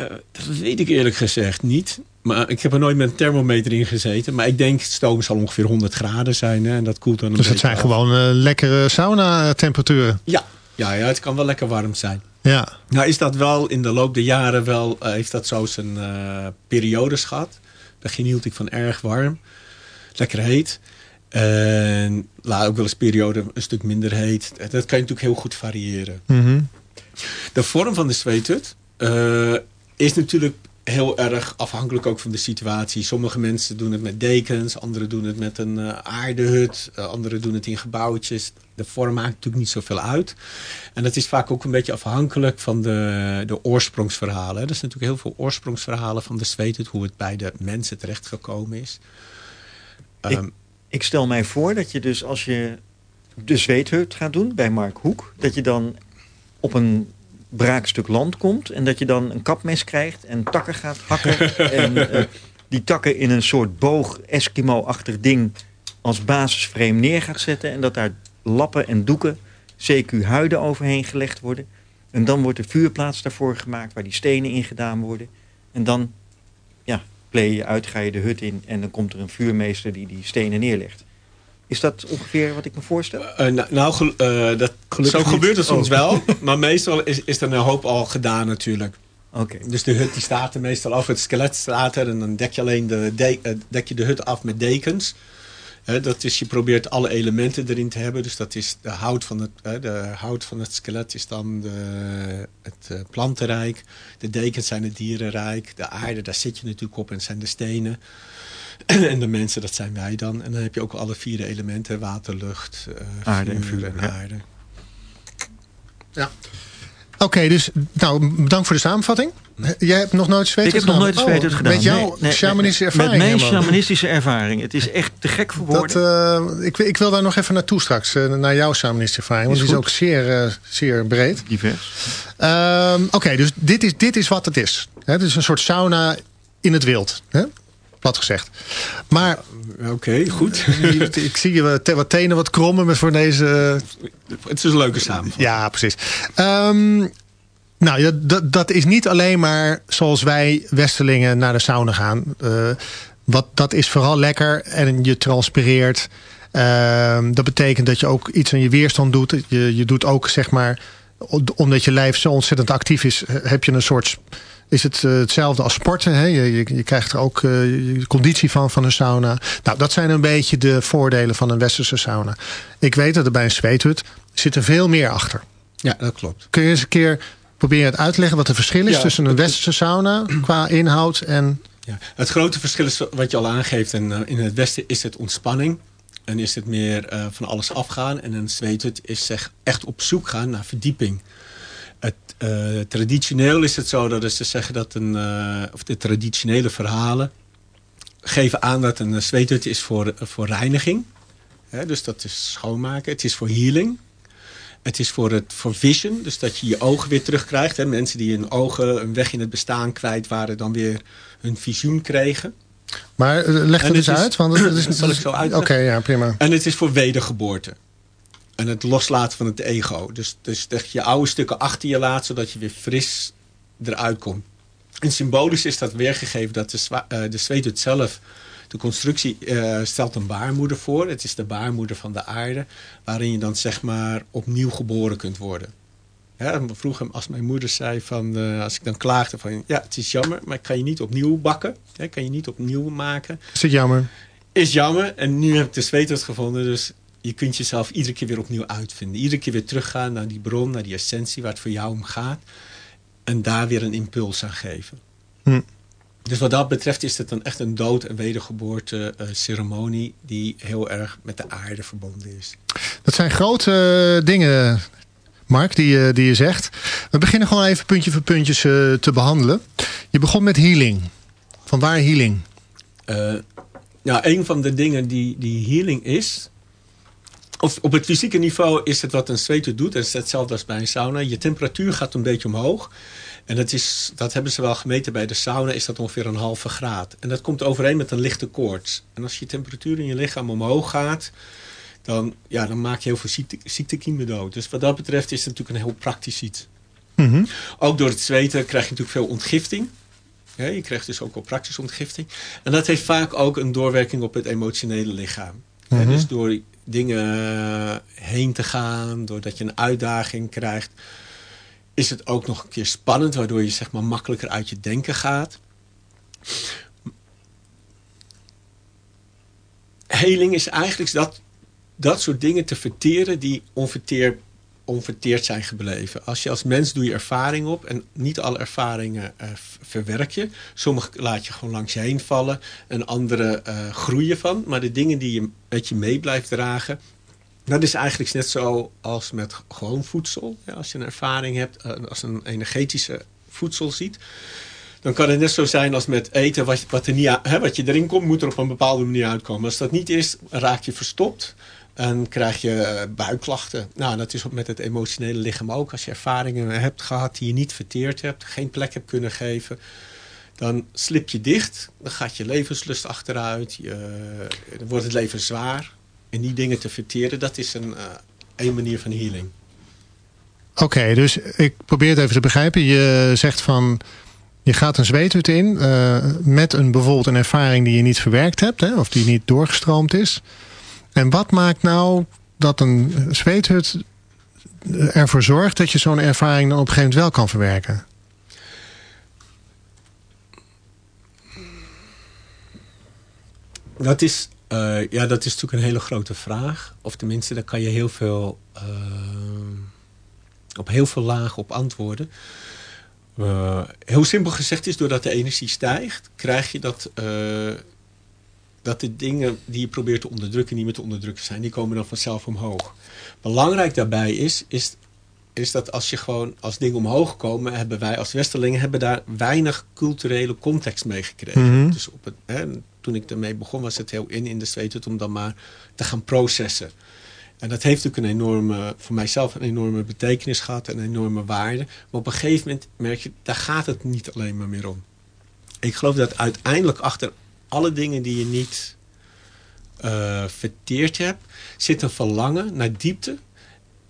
[SPEAKER 3] Uh, dat weet ik eerlijk gezegd niet. Maar ik heb er nooit met een thermometer in gezeten. Maar ik denk stoom zal ongeveer 100 graden zijn. Hè, en dat koelt dan een
[SPEAKER 1] Dus het zijn
[SPEAKER 3] af.
[SPEAKER 1] gewoon uh, lekkere sauna temperaturen?
[SPEAKER 3] Ja. Ja, ja, het kan wel lekker warm zijn.
[SPEAKER 1] Ja.
[SPEAKER 3] Nou is dat wel in de loop der jaren wel... Uh, heeft dat zo zijn uh, periodes gehad. Begin hield ik van erg warm. Lekker heet. En laat ook wel eens periode een stuk minder heet. Dat kan je natuurlijk heel goed variëren.
[SPEAKER 1] Mm -hmm.
[SPEAKER 3] De vorm van de zweethut is natuurlijk heel erg afhankelijk ook van de situatie. Sommige mensen doen het met dekens, anderen doen het met een uh, aardehut, uh, anderen doen het in gebouwtjes. De vorm maakt natuurlijk niet zoveel uit. En dat is vaak ook een beetje afhankelijk van de, de oorsprongsverhalen. Er zijn natuurlijk heel veel oorsprongsverhalen van de zweethut, hoe het bij de mensen terechtgekomen is.
[SPEAKER 2] Ik, um, ik stel mij voor dat je dus als je de zweethut gaat doen bij Mark Hoek, dat je dan op een braakstuk land komt en dat je dan een kapmes krijgt en takken gaat hakken <laughs> en uh, die takken in een soort boog Eskimo-achtig ding als basisframe neer gaat zetten en dat daar lappen en doeken, CQ huiden overheen gelegd worden en dan wordt de vuurplaats daarvoor gemaakt waar die stenen in gedaan worden en dan ja, play je uit, ga je de hut in en dan komt er een vuurmeester die die stenen neerlegt. Is dat ongeveer wat ik me voorstel?
[SPEAKER 3] Uh, nou, nou uh, dat, zo niet. gebeurt het soms oh. wel. <laughs> Maar meestal is, is er een hoop al gedaan natuurlijk.
[SPEAKER 2] Okay.
[SPEAKER 3] Dus de hut die staat er meestal af. Het skelet staat er. En dan dek je alleen de, de, uh, dek je de hut af met dekens. dat is, je probeert alle elementen erin te hebben. Dus dat is de hout van het, de hout van het skelet is dan de, het plantenrijk. De dekens zijn het dierenrijk. De aarde, daar zit je natuurlijk op en zijn de stenen. <clears throat> En de mensen, dat zijn wij dan. En dan heb je ook alle vier elementen. Water, lucht, uh,
[SPEAKER 2] aarde
[SPEAKER 3] vuur,
[SPEAKER 2] en vuur
[SPEAKER 3] en
[SPEAKER 2] ja.
[SPEAKER 3] aarde.
[SPEAKER 1] Ja. Oké, okay, dus nou, bedankt voor de samenvatting. Jij hebt nog nooit
[SPEAKER 2] gedaan? Ik heb nog nooit zweethut oh, gedaan.
[SPEAKER 1] Met jouw
[SPEAKER 2] nee, nee,
[SPEAKER 1] shamanistische ervaring?
[SPEAKER 2] Met mijn
[SPEAKER 1] helemaal.
[SPEAKER 2] shamanistische ervaring. Het is echt te gek voor woorden.
[SPEAKER 1] Dat, uh, ik, ik, wil daar nog even naartoe straks. Uh, naar jouw shamanistische ervaring. Want
[SPEAKER 2] is
[SPEAKER 1] die is ook zeer, uh, zeer breed.
[SPEAKER 2] Divers.
[SPEAKER 1] Uh, Oké, okay, dus dit is, dit is wat het is. Het is een soort sauna in het wild. Hè? Plat gezegd. Maar...
[SPEAKER 3] Oké, okay, goed. <laughs>
[SPEAKER 1] ik zie je wat tenen wat krommen voor deze...
[SPEAKER 3] Het is een leuke samenvatting.
[SPEAKER 1] Ja, precies. Um, nou, dat, dat is niet alleen maar zoals wij Westerlingen naar de sauna gaan. Uh, wat, dat is vooral lekker en je transpireert. Uh, dat betekent dat je ook iets aan je weerstand doet. Je, je doet ook, zeg maar, omdat je lijf zo ontzettend actief is, heb je een soort is het uh, hetzelfde als sporten. Hè? Je, je, je krijgt er ook uh, je conditie van, van een sauna. Nou, dat zijn een beetje de voordelen van een westerse sauna. Ik weet dat er bij een zweethut zit er veel meer achter.
[SPEAKER 3] Ja, dat klopt.
[SPEAKER 1] Kun je eens een keer proberen het uit te leggen wat het verschil is... Ja, tussen een westerse sauna qua inhoud en...
[SPEAKER 3] Ja, het grote verschil is wat je al aangeeft. En, uh, in het westen is het ontspanning. En is het meer van alles afgaan. En een zweethut is zeg, echt op zoek gaan naar verdieping. Uh, traditioneel is het zo dat ze zeggen dat een, uh, of de traditionele verhalen geven aan dat een zweethut is voor, voor reiniging. He, dus dat is schoonmaken. Het is voor healing. Het is voor, het, voor vision, dus dat je je ogen weer terugkrijgt. Hè. Mensen die hun ogen een weg in het bestaan kwijt waren, dan weer hun visioen kregen.
[SPEAKER 1] Maar uh, leg het eens
[SPEAKER 3] is,
[SPEAKER 1] uit. Want het is,
[SPEAKER 3] dat <clears throat> zal ik zo uitleggen.
[SPEAKER 1] Oké, okay, ja, prima.
[SPEAKER 3] En het is voor wedergeboorte. En het loslaten van het ego. Dus, dus dat je oude stukken achter je laat, zodat je weer fris eruit komt. En symbolisch is dat weergegeven dat de, uh, de zweethut zelf... De constructie uh, stelt een baarmoeder voor. Het is de baarmoeder van de aarde. Waarin je dan zeg maar opnieuw geboren kunt worden. Ja, vroeger als mijn moeder zei van... Uh, als ik dan klaagde van... Ja, het is jammer, maar ik kan je niet opnieuw bakken. Ik kan je niet opnieuw maken.
[SPEAKER 1] Is het jammer?
[SPEAKER 3] Is jammer. En nu heb ik de zweethut gevonden. Dus je kunt jezelf iedere keer weer opnieuw uitvinden. Iedere keer weer teruggaan naar die bron, naar die essentie waar het voor jou om gaat. En daar weer een impuls aan geven. Hm. Dus wat dat betreft is het dan echt een dood- en wedergeboorte uh, ceremonie die heel erg met de aarde verbonden is.
[SPEAKER 1] Dat zijn grote uh, dingen, Mark, die, uh, die je zegt. We beginnen gewoon even puntje voor puntjes te behandelen. Je begon met healing. Vanwaar healing?
[SPEAKER 3] nou, een van de dingen die, die healing is, of op het fysieke niveau is het wat een zweeter doet. Dat is hetzelfde als bij een sauna. Je temperatuur gaat een beetje omhoog. En dat, is, dat hebben ze wel gemeten bij de sauna, is dat ongeveer een halve graad. En dat komt overeen met een lichte koorts. En als je temperatuur in je lichaam omhoog gaat, dan, ja, dan maak je heel veel ziekte, ziektekiemen dood. Dus wat dat betreft is het natuurlijk een heel praktisch iets. Mm -hmm. Ook door het zweten krijg je natuurlijk veel ontgifting. Ja, je krijgt dus ook wel praktische ontgifting. En dat heeft vaak ook een doorwerking op het emotionele lichaam. Mm -hmm. ja, dus door dingen heen te gaan, doordat je een uitdaging krijgt, is het ook nog een keer spannend, waardoor je zeg maar makkelijker uit je denken gaat. Heling is eigenlijk dat, dat soort dingen te verteren die onverteer, onverteerd zijn gebleven. Als je als mens doe je ervaring op en niet alle ervaringen uh, verwerk je. Sommige laat je gewoon langs je heen vallen en andere uh, groeien van. Maar de dingen die je met je mee blijft dragen, dat is eigenlijk net zo als met gewoon voedsel. Ja, als je een ervaring hebt, uh, als een energetische voedsel ziet. Dan kan het net zo zijn als met eten. Wat, wat, er niet, hè, wat je erin komt, moet er op een bepaalde manier uitkomen. Als dat niet is, raak je verstopt. En krijg je buikklachten. Nou, dat is met het emotionele lichaam ook. Als je ervaringen hebt gehad die je niet verteerd hebt. Geen plek hebt kunnen geven. Dan slip je dicht. Dan gaat je levenslust achteruit. Je, dan wordt het leven zwaar. En die dingen te verteren, dat is een, uh, een manier van healing.
[SPEAKER 1] Oké, dus ik probeer het even te begrijpen. Je zegt van, je gaat een zweethut in met een, bijvoorbeeld een ervaring die je niet verwerkt hebt. Hè, of die niet doorgestroomd is. En wat maakt nou dat een zweethut ervoor zorgt dat je zo'n ervaring dan op een gegeven moment wel kan verwerken?
[SPEAKER 3] Dat is uh, ja, dat is natuurlijk een hele grote vraag. Of tenminste, daar kan je heel veel, uh, op heel veel lagen op antwoorden. Uh, heel simpel gezegd is, doordat de energie stijgt, krijg je dat, dat de dingen die je probeert te onderdrukken, niet meer te onderdrukken zijn. Die komen dan vanzelf omhoog. Belangrijk daarbij is, is, is dat als je gewoon, als dingen omhoog komen, hebben wij als Westerlingen hebben daar weinig culturele context mee gekregen. Mm -hmm. Dus op het, hè, toen ik ermee begon was het heel in in de zweethut om dan maar te gaan processen. En dat heeft natuurlijk een enorme, voor mijzelf een enorme betekenis gehad, een enorme waarde. Maar op een gegeven moment merk je, daar gaat het niet alleen maar meer om. Ik geloof dat uiteindelijk achter alle dingen die je niet uh, verteerd hebt, zit een verlangen naar diepte.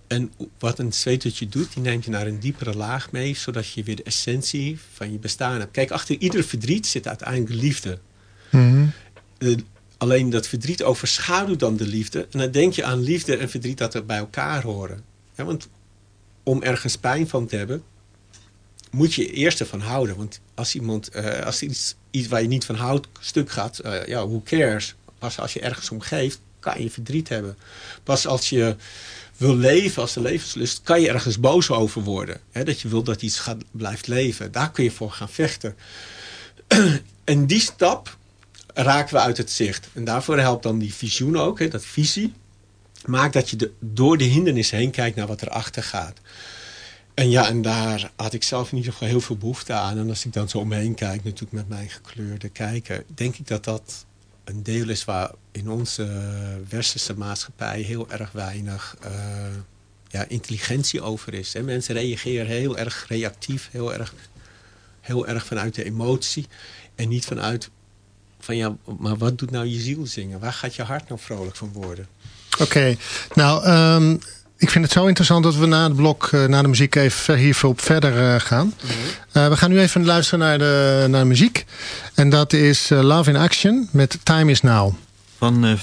[SPEAKER 3] En wat een zweethutje doet, die neemt je naar een diepere laag mee, zodat je weer de essentie van je bestaan hebt. Kijk, achter ieder verdriet zit uiteindelijk liefde. Mm -hmm. uh, alleen dat verdriet overschaduwt dan de liefde. En dan denk je aan liefde en verdriet dat er bij elkaar horen. Ja, want om ergens pijn van te hebben, moet je eerst ervan houden. Want als iemand, uh, als iets, iets waar je niet van houdt stuk gaat, uh, ja, who cares? Pas als je ergens om geeft, kan je verdriet hebben. Pas als je wil leven als de levenslust, kan je ergens boos over worden. Dat je wil dat iets gaat, blijft leven. Daar kun je voor gaan vechten. <clears throat> en die stap raken we uit het zicht. En daarvoor helpt dan die visioen ook, dat visie. Maakt dat je door de hindernissen heen kijkt naar wat erachter gaat. En ja, en daar had ik zelf in ieder geval heel veel behoefte aan. En als ik dan zo om me heen kijk, natuurlijk met mijn gekleurde kijken... denk ik dat dat een deel is waar in onze westerse maatschappij heel erg weinig uh, ja, intelligentie over is. Hè? Mensen reageren heel erg reactief, heel erg, heel erg vanuit de emotie. En niet vanuit van ja, maar wat doet nou je ziel zingen? Waar gaat je hart nou vrolijk van worden?
[SPEAKER 1] Oké, nou... Um ik vind het zo interessant dat we na het blok, uh, na de muziek even hierop verder uh, gaan. Uh, we gaan nu even luisteren naar de, naar de muziek. En dat is Love in Action met Time is Now.
[SPEAKER 2] Van uh.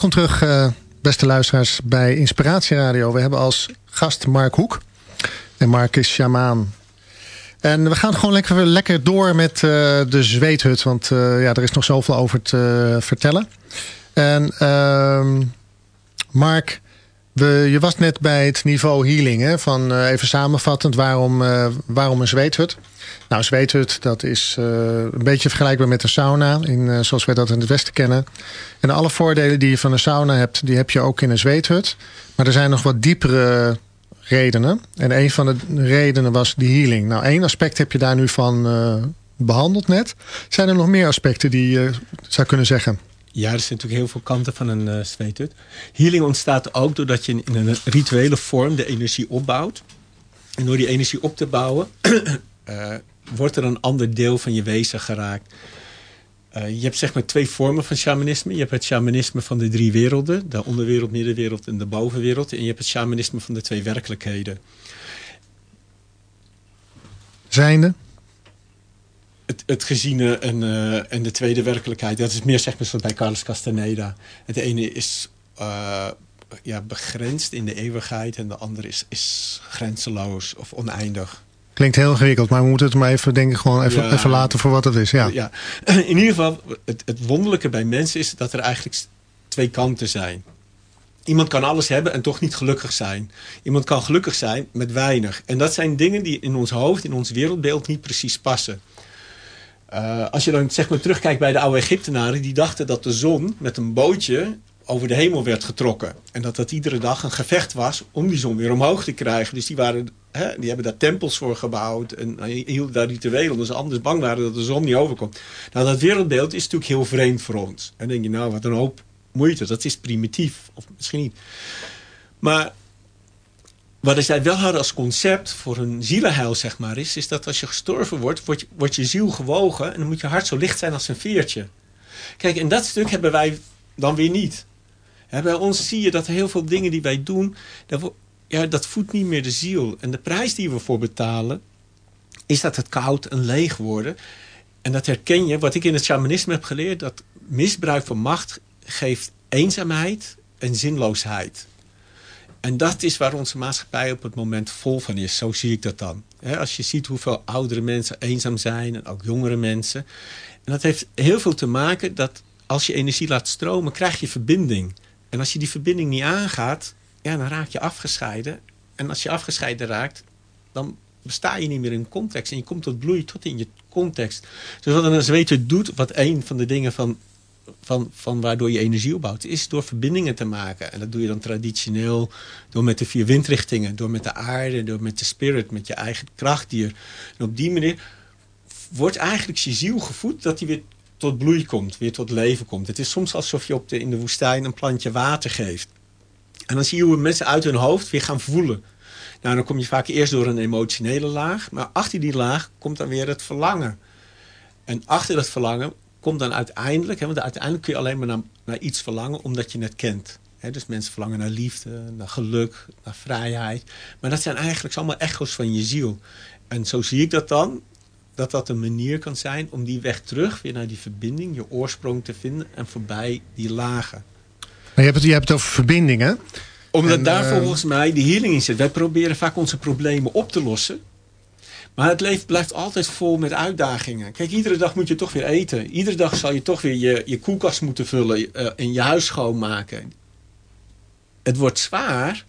[SPEAKER 1] Welkom terug, uh, beste luisteraars, bij Inspiratie Radio. We hebben als gast Mark Hoek. En Mark is shamaan. En we gaan gewoon lekker, lekker door met uh, de zweethut. Want uh, ja, er is nog zoveel over te vertellen. En uh, Mark, je was net bij het niveau healing. Hè? Van, even samenvattend, waarom, waarom een zweethut? Nou, zweethut, dat is uh, een beetje vergelijkbaar met de sauna. In, uh, zoals wij dat in het Westen kennen. En alle voordelen die je van een sauna hebt, die heb je ook in een zweethut. Maar er zijn nog wat diepere redenen. En een van de redenen was die healing. Nou, één aspect heb je daar nu van uh, behandeld net. Zijn er nog meer aspecten die je zou kunnen zeggen?
[SPEAKER 3] Ja, er zijn natuurlijk heel veel kanten van een uh, zweethut. Healing ontstaat ook doordat je in een rituele vorm de energie opbouwt. En door die energie op te bouwen... <clears throat> wordt er een ander deel van je wezen geraakt. Uh, je hebt zeg maar twee vormen van shamanisme. Je hebt het shamanisme van de drie werelden. De onderwereld, middenwereld en de bovenwereld. En je hebt het shamanisme van de twee werkelijkheden.
[SPEAKER 1] Zijnde?
[SPEAKER 3] Het, het geziene en, uh, en de tweede werkelijkheid. Dat is meer zeg maar zoals bij Carlos Castaneda. Het ene is uh, ja, begrensd in de eeuwigheid. En de andere is, is grenzeloos of oneindig.
[SPEAKER 1] Klinkt heel ingewikkeld, maar we moeten het maar even, denk ik, gewoon even, ja. even laten voor wat het is. Ja.
[SPEAKER 3] ja. <clears throat> In ieder geval, het, het wonderlijke bij mensen is dat er eigenlijk twee kanten zijn. Iemand kan alles hebben en toch niet gelukkig zijn. Iemand kan gelukkig zijn met weinig. En dat zijn dingen die in ons hoofd, in ons wereldbeeld niet precies passen. Uh, als je dan zeg maar terugkijkt bij de oude Egyptenaren... die dachten dat de zon met een bootje over de hemel werd getrokken. En dat dat iedere dag een gevecht was om die zon weer omhoog te krijgen. Dus die, waren, die hebben daar tempels voor gebouwd en hielden daar rituelen. Omdat ze anders bang waren dat de zon niet overkomt. Nou, dat wereldbeeld is natuurlijk heel vreemd voor ons. En denk je, nou, wat een hoop moeite. Dat is primitief. Of misschien niet. Maar wat zij wel hadden als concept voor een zielenheil, zeg maar, is, is dat als je gestorven wordt, wordt je, wordt je ziel gewogen en dan moet je hart zo licht zijn als een veertje. Kijk, en dat stuk hebben wij dan weer niet. Bij ons zie je dat heel veel dingen die wij doen, ja, dat voedt niet meer de ziel. En de prijs die we voor betalen, is dat het koud en leeg worden. En dat herken je, wat ik in het shamanisme heb geleerd, dat misbruik van macht geeft eenzaamheid en zinloosheid. En dat is waar onze maatschappij op het moment vol van is. Zo zie ik dat dan. als je ziet hoeveel oudere mensen eenzaam zijn en ook jongere mensen. En dat heeft heel veel te maken dat als je energie laat stromen, krijg je verbinding. En als je die verbinding niet aangaat, ja, dan raak je afgescheiden. En als je afgescheiden raakt, dan besta je niet meer in context. En je komt tot bloei tot in je context. Dus wat een zweter doet, wat een van de dingen van, van, van waardoor je energie opbouwt, is door verbindingen te maken. En dat doe je dan traditioneel door met de vier windrichtingen, door met de aarde, door met de spirit, met je eigen krachtdier. En op die manier wordt eigenlijk je ziel gevoed dat die weer tot bloei komt, weer tot leven komt. Het is soms alsof je op de, in de woestijn een plantje water geeft. En dan zie je hoe mensen uit hun hoofd weer gaan voelen. Nou, dan kom je vaak eerst door een emotionele laag. Maar achter die laag komt dan weer het verlangen. En achter dat verlangen komt dan uiteindelijk... Hè, want uiteindelijk kun je alleen maar naar, iets verlangen omdat je het kent. Dus mensen verlangen naar liefde, naar geluk, naar vrijheid. Maar dat zijn eigenlijk allemaal echo's van je ziel. En zo zie ik dat dan dat dat een manier kan zijn om die weg terug weer naar die verbinding, je oorsprong te vinden en voorbij die lagen.
[SPEAKER 1] Je hebt het, je hebt het over verbindingen.
[SPEAKER 3] Omdat en, daar uh... volgens mij die healing in zit. Wij proberen vaak onze problemen op te lossen. Maar het leven blijft altijd vol met uitdagingen. Kijk, iedere dag moet je toch weer eten. Iedere dag zal je toch weer je, je koelkast moeten vullen uh, en je huis schoonmaken. Het wordt zwaar,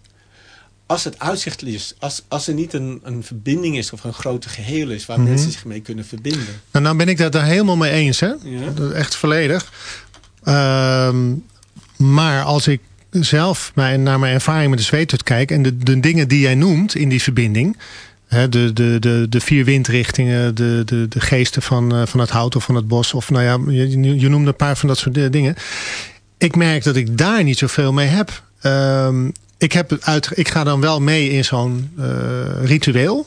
[SPEAKER 3] als het uitzicht is, als, als er niet een, een verbinding is of een grote geheel is waar mm -hmm. mensen zich mee kunnen verbinden.
[SPEAKER 1] Nou, nou ben ik dat daar helemaal mee eens, hè? Ja. Echt volledig. Um, maar als ik zelf mijn, naar mijn ervaring met de zweethut kijk en de, dingen die jij noemt in die verbinding. Hè, de, de, de, de vier windrichtingen, de, de, de geesten van, uh, van het hout of van het bos. Of nou ja, je, je noemde een paar van dat soort dingen. Ik merk dat ik daar niet zoveel mee heb. Um, ik, heb ik ga dan wel mee in zo'n uh, ritueel.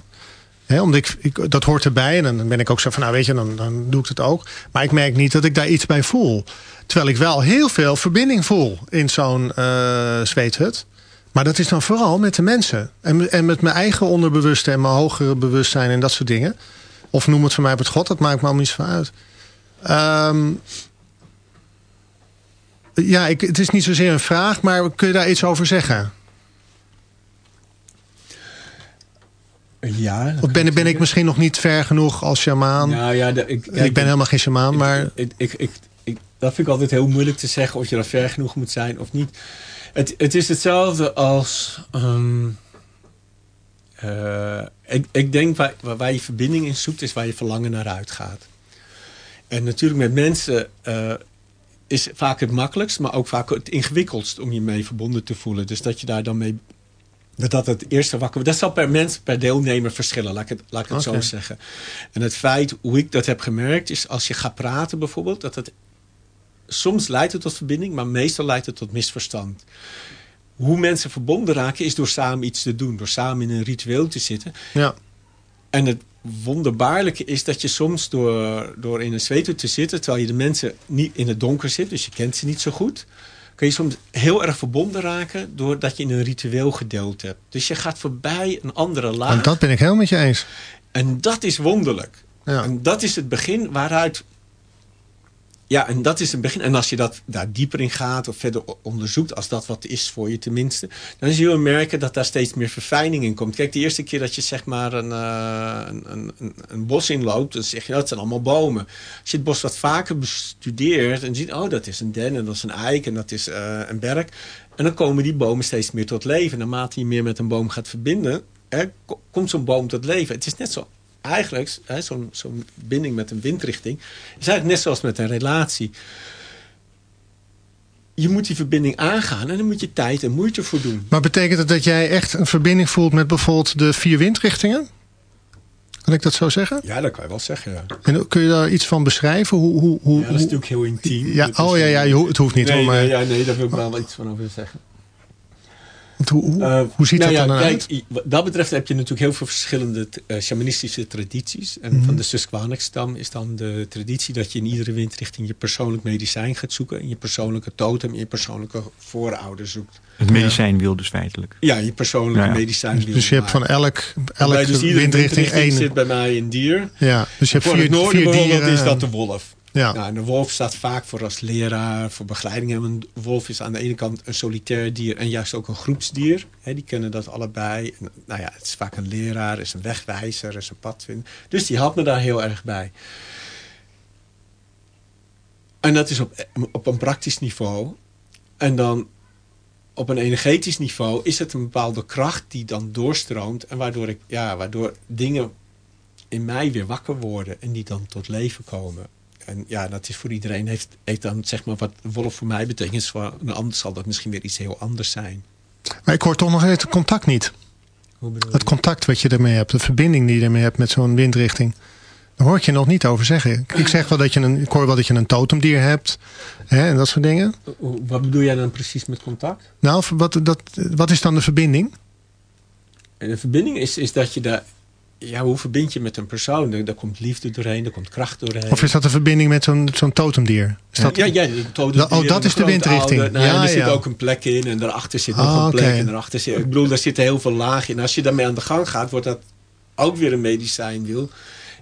[SPEAKER 1] Omdat ik, dat hoort erbij. En dan ben ik ook zo van, nou weet je, dan, dan doe ik het ook. Maar ik merk niet dat ik daar iets bij voel. Terwijl ik wel heel veel verbinding voel in zo'n uh, zweethut. Maar dat is dan vooral met de mensen. En, en met mijn eigen onderbewuste en mijn hogere bewustzijn en dat soort dingen. Of noem het van mij op het God, dat maakt me allemaal niet zo uit. Um, Ja, ik, het is niet zozeer een vraag, maar kun je daar iets over zeggen?
[SPEAKER 3] Ja.
[SPEAKER 1] Of ben, ben ik misschien nog niet ver genoeg als shamaan?
[SPEAKER 3] Nou ja, de, ik,
[SPEAKER 1] ik ben helemaal geen shamaan, maar...
[SPEAKER 3] Ik, ik, ik, dat vind ik altijd heel moeilijk te zeggen of je daar ver genoeg moet zijn of niet. Het, het is hetzelfde als... Um, uh, ik, ik denk waar, waar je verbinding in zoekt, is waar je verlangen naar uitgaat. En natuurlijk met mensen uh, is vaak het makkelijkst, maar ook vaak het ingewikkeldst om je mee verbonden te voelen. Dus dat je daar dan mee dat het eerste wakker Dat zal per mens, per deelnemer verschillen, laat ik het, laat ik het okay. zo zeggen. En het feit hoe ik dat heb gemerkt is als je gaat praten bijvoorbeeld, dat het soms leidt het tot verbinding, maar meestal leidt het tot misverstand. Hoe mensen verbonden raken is door samen iets te doen, door samen in een ritueel te zitten.
[SPEAKER 1] Ja.
[SPEAKER 3] En het wonderbaarlijke is dat je soms door, door in een zweetuur te zitten, terwijl je de mensen niet in het donker zit, dus je kent ze niet zo goed, kun je soms heel erg verbonden raken doordat je in een ritueel gedeeld hebt. Dus je gaat voorbij een andere laag.
[SPEAKER 1] En dat ben ik helemaal met je eens.
[SPEAKER 3] En dat is wonderlijk.
[SPEAKER 1] Ja.
[SPEAKER 3] En dat is het begin waaruit... Ja, en dat is het begin. En als je dat daar dieper in gaat of verder onderzoekt... als dat wat is voor je tenminste... dan zul je merken dat daar steeds meer verfijning in komt. Kijk, de eerste keer dat je zeg maar een, uh, een, een, een, bos inloopt... dan zeg je, dat zijn allemaal bomen. Als je het bos wat vaker bestudeert en ziet... oh, dat is een den en dat is een eik en dat is uh, een berk... en dan komen die bomen steeds meer tot leven. Naarmate je meer met een boom gaat verbinden... Komt zo'n boom tot leven. Het is net zo eigenlijk, zo'n zo binding met een windrichting, is eigenlijk net zoals met een relatie. Je moet die verbinding aangaan en dan moet je tijd en moeite voor doen.
[SPEAKER 1] Maar betekent het dat jij echt een verbinding voelt met bijvoorbeeld de vier windrichtingen? Kan ik dat zo zeggen?
[SPEAKER 3] Ja, dat kan je wel zeggen, ja.
[SPEAKER 1] En kun je daar iets van beschrijven? Hoe, hoe, hoe,
[SPEAKER 3] ja, dat is natuurlijk heel intiem.
[SPEAKER 1] Ja, oh ja, ja, het hoeft niet.
[SPEAKER 3] Nee,
[SPEAKER 1] hoor, maar...
[SPEAKER 3] nee, ja, nee, daar wil ik wel iets van over zeggen.
[SPEAKER 1] Want hoe, hoe, uh, hoe ziet
[SPEAKER 3] nou
[SPEAKER 1] dat
[SPEAKER 3] ja,
[SPEAKER 1] dan
[SPEAKER 3] kijk,
[SPEAKER 1] uit?
[SPEAKER 3] Wat dat betreft heb je natuurlijk heel veel verschillende uh, shamanistische tradities. En
[SPEAKER 1] Mhm.
[SPEAKER 3] van de Susquehannock-stam is dan de traditie dat je in iedere windrichting je persoonlijk medicijn gaat zoeken. En je persoonlijke totem en je persoonlijke voorouder zoekt.
[SPEAKER 2] Het medicijn wil dus feitelijk.
[SPEAKER 3] Ja, je persoonlijke
[SPEAKER 2] Ja, ja.
[SPEAKER 3] medicijn wil
[SPEAKER 1] Dus je hebt van elk, elk
[SPEAKER 3] Bij dus iedere
[SPEAKER 1] windrichting één.
[SPEAKER 3] zit bij mij een dier.
[SPEAKER 1] Ja, dus je hebt
[SPEAKER 3] Voor het
[SPEAKER 1] vier,
[SPEAKER 3] noorden
[SPEAKER 1] vier dieren.
[SPEAKER 3] is dat de wolf.
[SPEAKER 1] Ja.
[SPEAKER 3] Nou, en de wolf staat vaak voor als leraar, voor begeleiding. En een wolf is aan de ene kant een solitair dier en juist ook een groepsdier. Die kennen dat allebei. Nou ja, het is vaak een leraar, is een wegwijzer, is een padvinder. Dus die helpt me daar heel erg bij. En dat is op, op een praktisch niveau. En dan op een energetisch niveau is het een bepaalde kracht die dan doorstroomt. En waardoor, ik, ja, waardoor dingen in mij weer wakker worden en die dan tot leven komen. En ja, dat is voor iedereen, heeft, heeft dan zeg maar wat wolf voor mij betekent. Voor een ander zal dat misschien weer iets heel anders zijn.
[SPEAKER 1] Maar ik hoor toch nog steeds het contact niet. Het contact wat je ermee hebt. De verbinding die je ermee hebt met zo'n windrichting. Daar hoor ik je nog niet over zeggen. Ik- zeg wel dat je een, ik hoor wel dat je een totemdier hebt. Hè, en dat soort dingen.
[SPEAKER 3] Wat bedoel jij dan precies met contact?
[SPEAKER 1] Nou, wat, dat, wat is dan de verbinding?
[SPEAKER 3] En de verbinding is, is dat je daar... Ja, hoe verbind je met een persoon? Er, daar komt liefde doorheen, er komt kracht doorheen.
[SPEAKER 1] Of is dat de verbinding met zo'n zo'n totemdier? Is dat,
[SPEAKER 3] ja, ja, de totem
[SPEAKER 1] Dat- oh, dat is de windrichting.
[SPEAKER 3] Nou,
[SPEAKER 1] Ja,
[SPEAKER 3] en er zit ook een plek in en daarachter zit
[SPEAKER 1] Ah,
[SPEAKER 3] nog een plek en daarachter zit... Ik bedoel, daar zitten heel veel lagen in. Als je daarmee aan de gang gaat, wordt dat ook weer een medicijnwiel.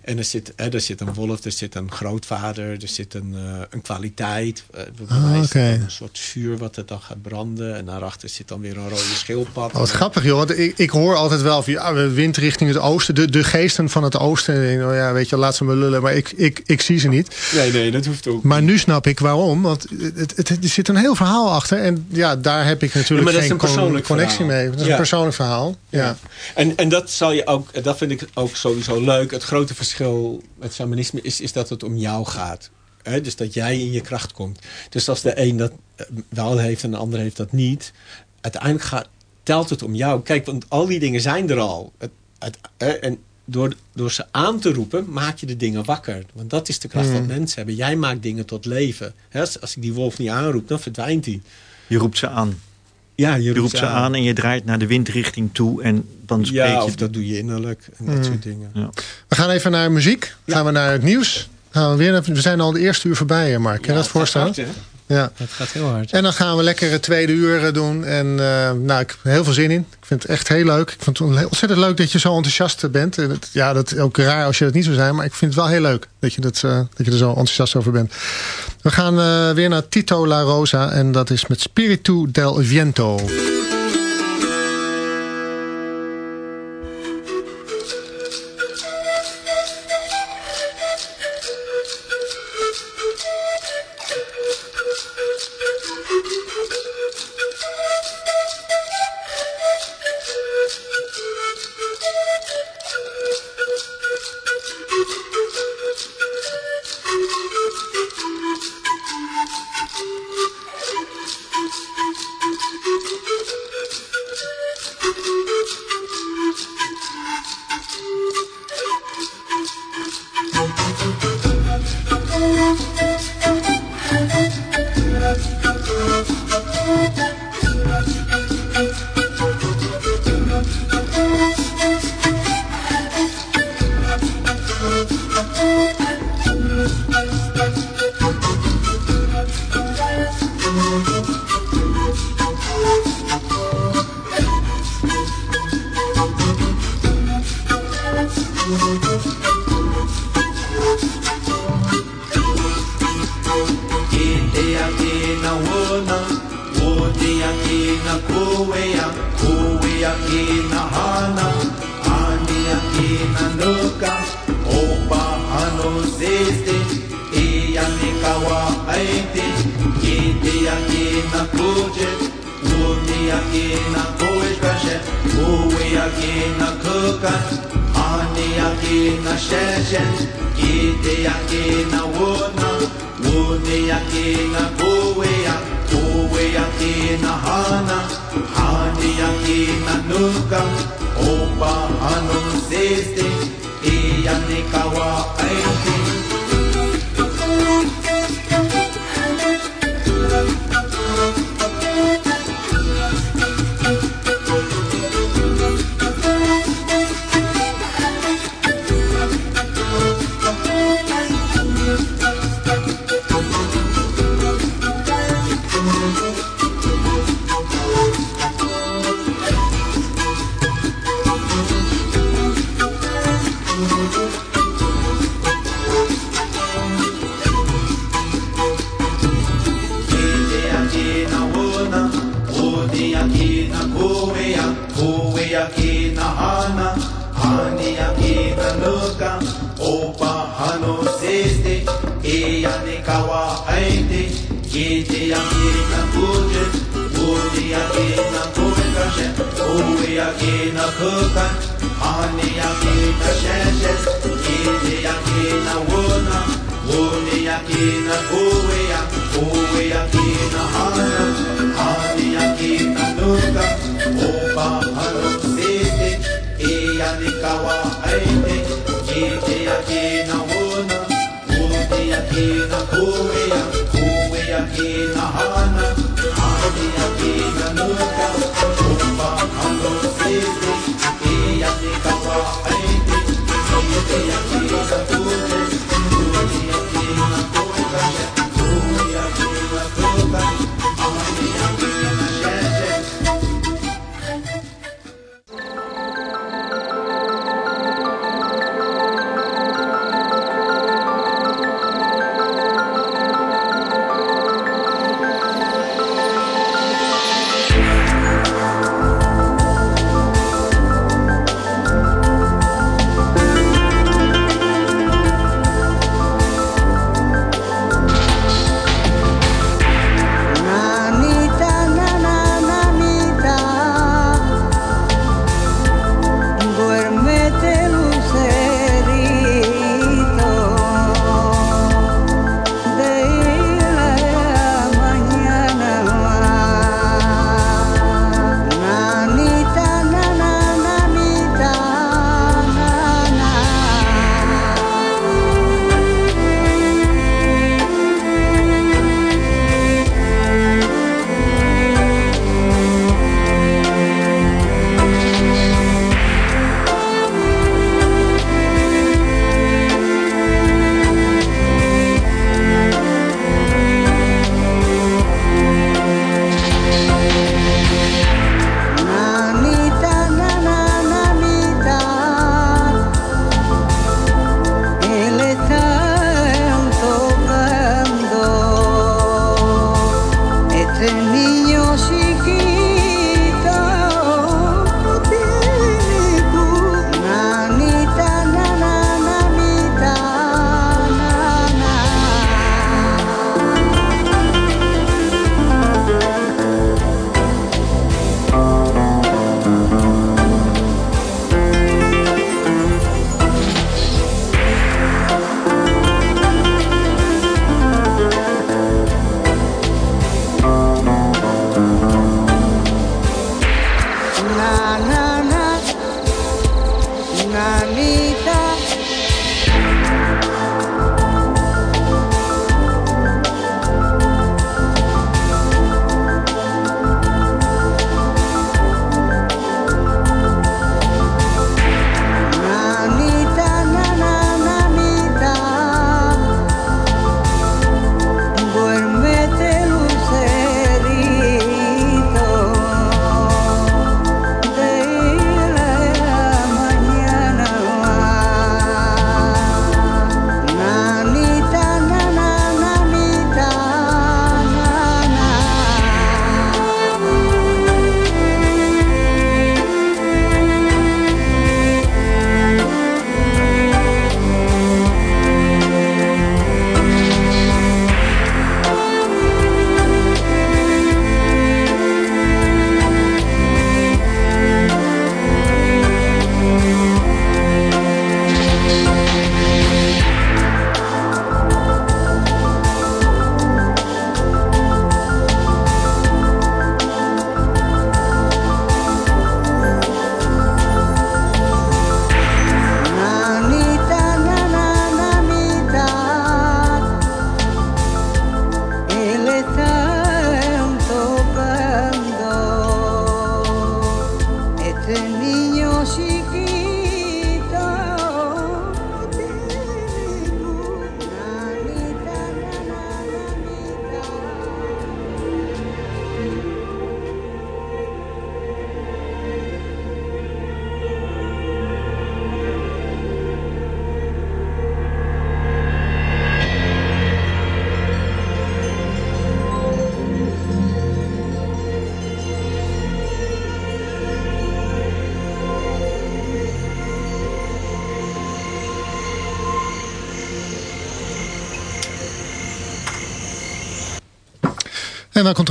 [SPEAKER 3] En er zit, hè, er zit een wolf, er zit een grootvader, er zit een, eh, een kwaliteit. Eh,
[SPEAKER 1] Ah,
[SPEAKER 3] een soort vuur wat er dan gaat branden. En daarachter zit dan weer een rode schildpad.
[SPEAKER 1] Oh, wat grappig joh, want ik, ik hoor altijd wel van ja, wind richting het oosten. De, de geesten van het oosten. Oh ja, weet je, laat ze me lullen. Maar ik, ik, ik zie ze niet.
[SPEAKER 3] Nee, nee, dat hoeft ook
[SPEAKER 1] Maar nu snap ik waarom. Want het, het, er zit een heel verhaal achter. En ja, daar heb ik natuurlijk
[SPEAKER 3] Ja,
[SPEAKER 1] geen con- connectie
[SPEAKER 3] verhaal.
[SPEAKER 1] mee. Dat is
[SPEAKER 3] Ja.
[SPEAKER 1] een persoonlijk verhaal. Ja.
[SPEAKER 3] Ja. En, en dat zal je ook, dat vind ik ook sowieso leuk. Het grote verschil met shamanisme is, is dat het om jou gaat. Dus dat jij in je kracht komt. Dus als de een dat eh, wel heeft en de ander heeft dat niet. Uiteindelijk gaat, telt het om jou. Kijk, want al die dingen zijn er al. Het, het, en door, door ze aan te roepen, maak je de dingen wakker. Want dat is de kracht
[SPEAKER 1] Mm.
[SPEAKER 3] wat mensen hebben. Jij maakt dingen tot leven. Als, als ik die wolf niet aanroep, dan verdwijnt hij.
[SPEAKER 2] Je roept ze aan.
[SPEAKER 3] Ja,
[SPEAKER 2] Je roept ze aan en je draait naar de windrichting toe. En dan spreek
[SPEAKER 3] Ja,
[SPEAKER 2] je...
[SPEAKER 3] of dat doe je innerlijk. En dat
[SPEAKER 1] Mm.
[SPEAKER 3] soort dingen.
[SPEAKER 1] We gaan even naar muziek. Gaan we naar het nieuws. Gaan we, weer, we zijn al de eerste uur voorbij, hè, Mark. Kan je dat voorstellen? Ja.
[SPEAKER 3] Het gaat heel hard.
[SPEAKER 1] En dan gaan we lekker het tweede uur eh, doen. En eh, nou, ik heb heel veel zin in. Ik vind het echt heel leuk. Ik vind het ontzettend leuk dat je zo enthousiast bent. En het, ja, dat is ook raar als je dat niet zou zijn. Maar ik vind het wel heel leuk dat je, dat, eh, dat je er zo enthousiast over bent. We gaan uh, weer naar Tito La Rosa en dat is met Spiritu del Viento.
[SPEAKER 4] Akina Kukan,
[SPEAKER 1] Ani Akina
[SPEAKER 4] Sheshen, Kiti Akina Wuna, Wuni Akina Kuwea, Kuwea Akina Hana, Hani Akina Nukan, Opa Hanum Sisti, Iyanika Wa Aitin,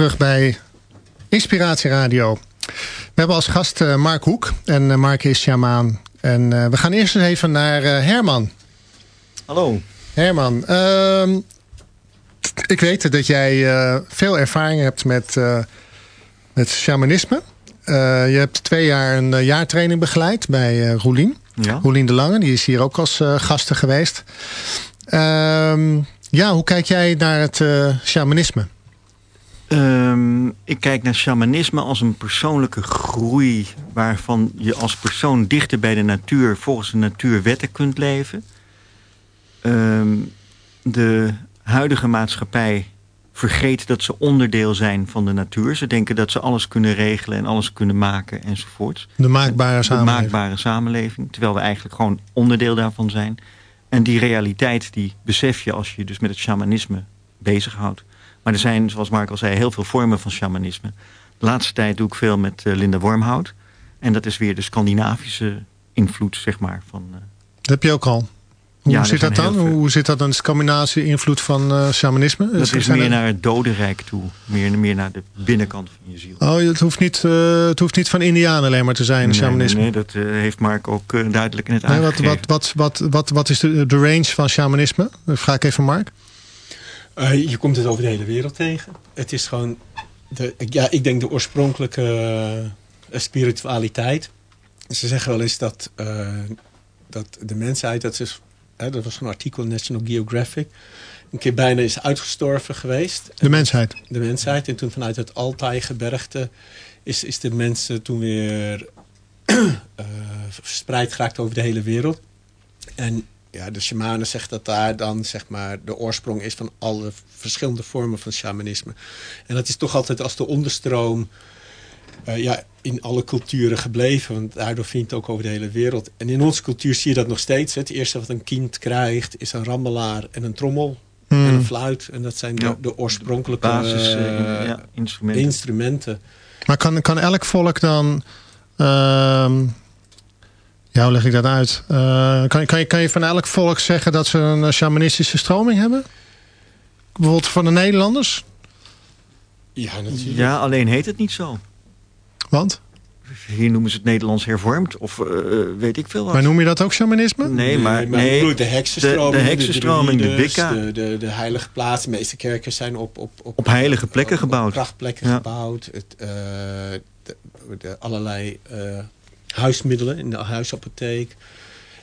[SPEAKER 1] terug bij Inspiratie Radio. We hebben als gast uh, Mark Hoek. En uh, Mark is shamaan. En uh, we gaan eerst eens even naar Herman.
[SPEAKER 2] Hallo.
[SPEAKER 1] Herman, ehm, ik weet dat jij veel ervaring hebt met, met shamanisme. je hebt twee jaar een jaartraining begeleid bij Roelien.
[SPEAKER 2] Ja.
[SPEAKER 1] Roelien de Lange, die is hier ook als gasten geweest. Ehm, ja, hoe kijk jij naar het shamanisme?
[SPEAKER 2] Um, ik kijk naar shamanisme als een persoonlijke groei... waarvan je als persoon dichter bij de natuur... volgens de natuurwetten kunt leven. Um, de huidige maatschappij vergeet dat ze onderdeel zijn van de natuur. Ze denken dat ze alles kunnen regelen en alles kunnen maken enzovoort.
[SPEAKER 1] De maakbare samenleving.
[SPEAKER 2] De maakbare samenleving. Terwijl we eigenlijk gewoon onderdeel daarvan zijn. En die realiteit die besef je als je dus met het shamanisme bezighoudt. Maar er zijn, zoals Mark al zei, heel veel vormen van shamanisme. De laatste tijd doe ik veel met uh, Linda Wormhout. En dat is weer de Scandinavische invloed, zeg maar. Van, uh...
[SPEAKER 1] Dat heb je ook al. Hoe ja, zit dat dan? Hoe zit dat dan, de Scandinavische invloed van uh, shamanisme?
[SPEAKER 2] Dat is, is meer er... naar het dodenrijk toe. Meer, meer naar de binnenkant van je ziel.
[SPEAKER 1] Oh, het hoeft niet, uh, het hoeft niet van Indianen alleen maar te zijn,
[SPEAKER 2] nee,
[SPEAKER 1] shamanisme.
[SPEAKER 2] Nee, nee dat uh, heeft Mark ook duidelijk in het nee,
[SPEAKER 1] wat, wat, wat, wat, wat, wat is de, de range van shamanisme? Dat vraag ik even Mark.
[SPEAKER 3] Uh, je komt het over de hele wereld tegen. Het is gewoon, de, ja, ik denk de oorspronkelijke uh, spiritualiteit. Ze zeggen wel eens dat, uh, dat de mensheid, dat, is, dat was een artikel in National Geographic, een keer bijna is uitgestorven geweest.
[SPEAKER 1] De mensheid?
[SPEAKER 3] De mensheid. En toen vanuit het Altai-gebergte is, is de mensen toen weer <clears throat> verspreid geraakt over de hele wereld. En ja, de shamanen zegt dat daar dan zeg maar, de oorsprong is van alle verschillende vormen van shamanisme. En dat is toch altijd als de onderstroom uh, ja, in alle culturen gebleven. Want daardoor vindt het ook over de hele wereld. En in onze cultuur zie je dat nog steeds. Het eerste wat een kind krijgt is een rammelaar en een trommel.
[SPEAKER 1] Hmm.
[SPEAKER 3] En een fluit. En dat zijn de, ja. de oorspronkelijke
[SPEAKER 2] Basis, uh,
[SPEAKER 3] ja,
[SPEAKER 2] instrumenten.
[SPEAKER 3] instrumenten.
[SPEAKER 1] Maar kan, kan elk volk dan... Uh, ja, hoe leg ik dat uit? Uh, kan, kan, je, kan je van elk volk zeggen dat ze een shamanistische stroming hebben? Bijvoorbeeld van de Nederlanders?
[SPEAKER 3] Ja, natuurlijk.
[SPEAKER 2] Ja, alleen heet het niet zo.
[SPEAKER 1] Want?
[SPEAKER 2] Hier noemen ze het Nederlands hervormd. Of uh, weet ik veel wat.
[SPEAKER 1] Maar noem je dat ook shamanisme?
[SPEAKER 2] Nee, maar,
[SPEAKER 3] nee, maar de heksenstroming.
[SPEAKER 2] De, de heksenstroming, de,
[SPEAKER 3] de
[SPEAKER 2] Wicca.
[SPEAKER 3] De, de, de, heilige plaatsen. De meeste kerken zijn op... Op, op,
[SPEAKER 2] op heilige plekken
[SPEAKER 3] op,
[SPEAKER 2] gebouwd.
[SPEAKER 3] Op prachtplekken ja. gebouwd. Het, uh, de, de, allerlei huismiddelen in de huisapotheek.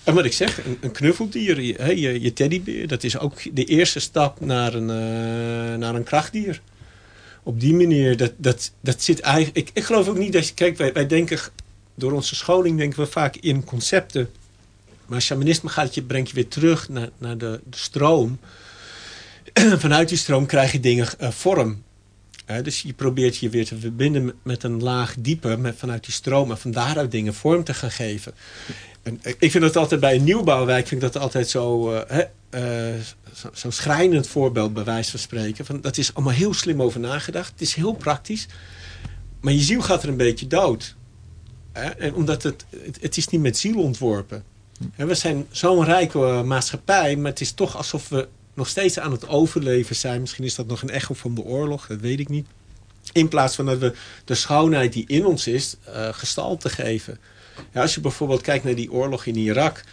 [SPEAKER 3] En wat ik zeg, een, een knuffeldier, je, je, je, teddybeer, dat is ook de eerste stap naar een, uh, naar een krachtdier. Op die manier, dat, dat, dat zit eigenlijk... Ik, ik geloof ook niet dat je... Kijk, wij, wij denken, door onze scholing denken we vaak in concepten. Maar shamanisme gaat je, brengt je weer terug naar, naar de, de stroom. <clears throat> Vanuit die stroom krijg je dingen uh, vorm. He, dus je probeert je weer te verbinden met een laag dieper met, vanuit die stroom. En van daaruit dingen vorm te gaan geven. En ik vind dat altijd bij een nieuwbouwwijk vind ik dat altijd zo, uh, uh, zo, zo, schrijnend voorbeeld bij wijze van spreken. Van, dat is allemaal heel slim over nagedacht. Het is heel praktisch. Maar je ziel gaat er een beetje dood. He, en omdat het, het, het is niet met ziel ontworpen. He, we zijn zo'n rijke maatschappij, maar het is toch alsof we nog steeds aan het overleven zijn. Misschien is dat nog een echo van de oorlog, dat weet ik niet. In plaats van dat we de schoonheid die in ons is, uh, gestalte geven. Ja, als je bijvoorbeeld kijkt naar die oorlog in Irak.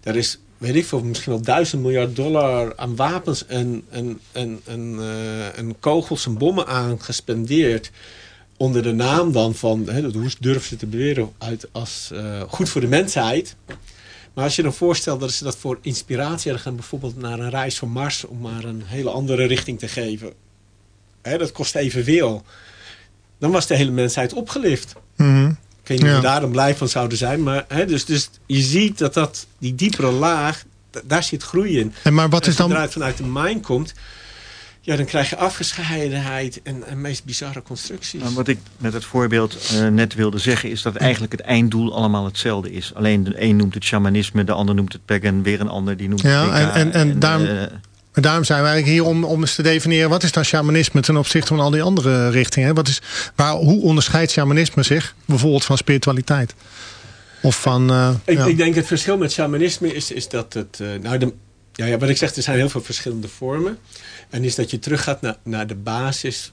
[SPEAKER 3] Daar is, weet ik veel, misschien wel duizend miljard dollar aan wapens en, en, en, en, uh, en kogels en bommen aan gespendeerd. Onder de naam dan van, hoe durven ze te beweren, uit als uh, goed voor de mensheid. Maar als je dan voorstelt dat ze dat voor inspiratie hadden gaan... bijvoorbeeld naar een reis van Mars... om maar een hele andere richting te geven. Hè, dat kost evenveel. Dan was de hele mensheid opgelift.
[SPEAKER 1] Mm -hmm.
[SPEAKER 3] Ik weet niet ja. of we daar dan blij van zouden zijn. Maar, hè, dus, dus je ziet dat, dat die diepere laag... daar zit groei in.
[SPEAKER 1] En maar wat is dan...
[SPEAKER 3] Vanuit de mind komt... Ja, dan krijg je afgescheidenheid en, en meest bizarre constructies.
[SPEAKER 2] Nou, wat ik met het voorbeeld uh, net wilde zeggen... is dat eigenlijk het einddoel allemaal hetzelfde is. Alleen de een noemt het shamanisme, de ander noemt het pagan... weer een ander die noemt
[SPEAKER 1] ja,
[SPEAKER 2] het
[SPEAKER 1] en, en, en, en daarom, uh, daarom zijn we eigenlijk hier om, om eens te definiëren... wat is dan shamanisme ten opzichte van al die andere richtingen? Wat is, waar, hoe onderscheidt shamanisme zich bijvoorbeeld van spiritualiteit? Of van... Uh,
[SPEAKER 3] ik,
[SPEAKER 1] ja.
[SPEAKER 3] ik denk het verschil met shamanisme is, is dat het... nou, de, ja, ja, wat ik zeg, er zijn heel veel verschillende vormen... En is dat je teruggaat naar, naar de basis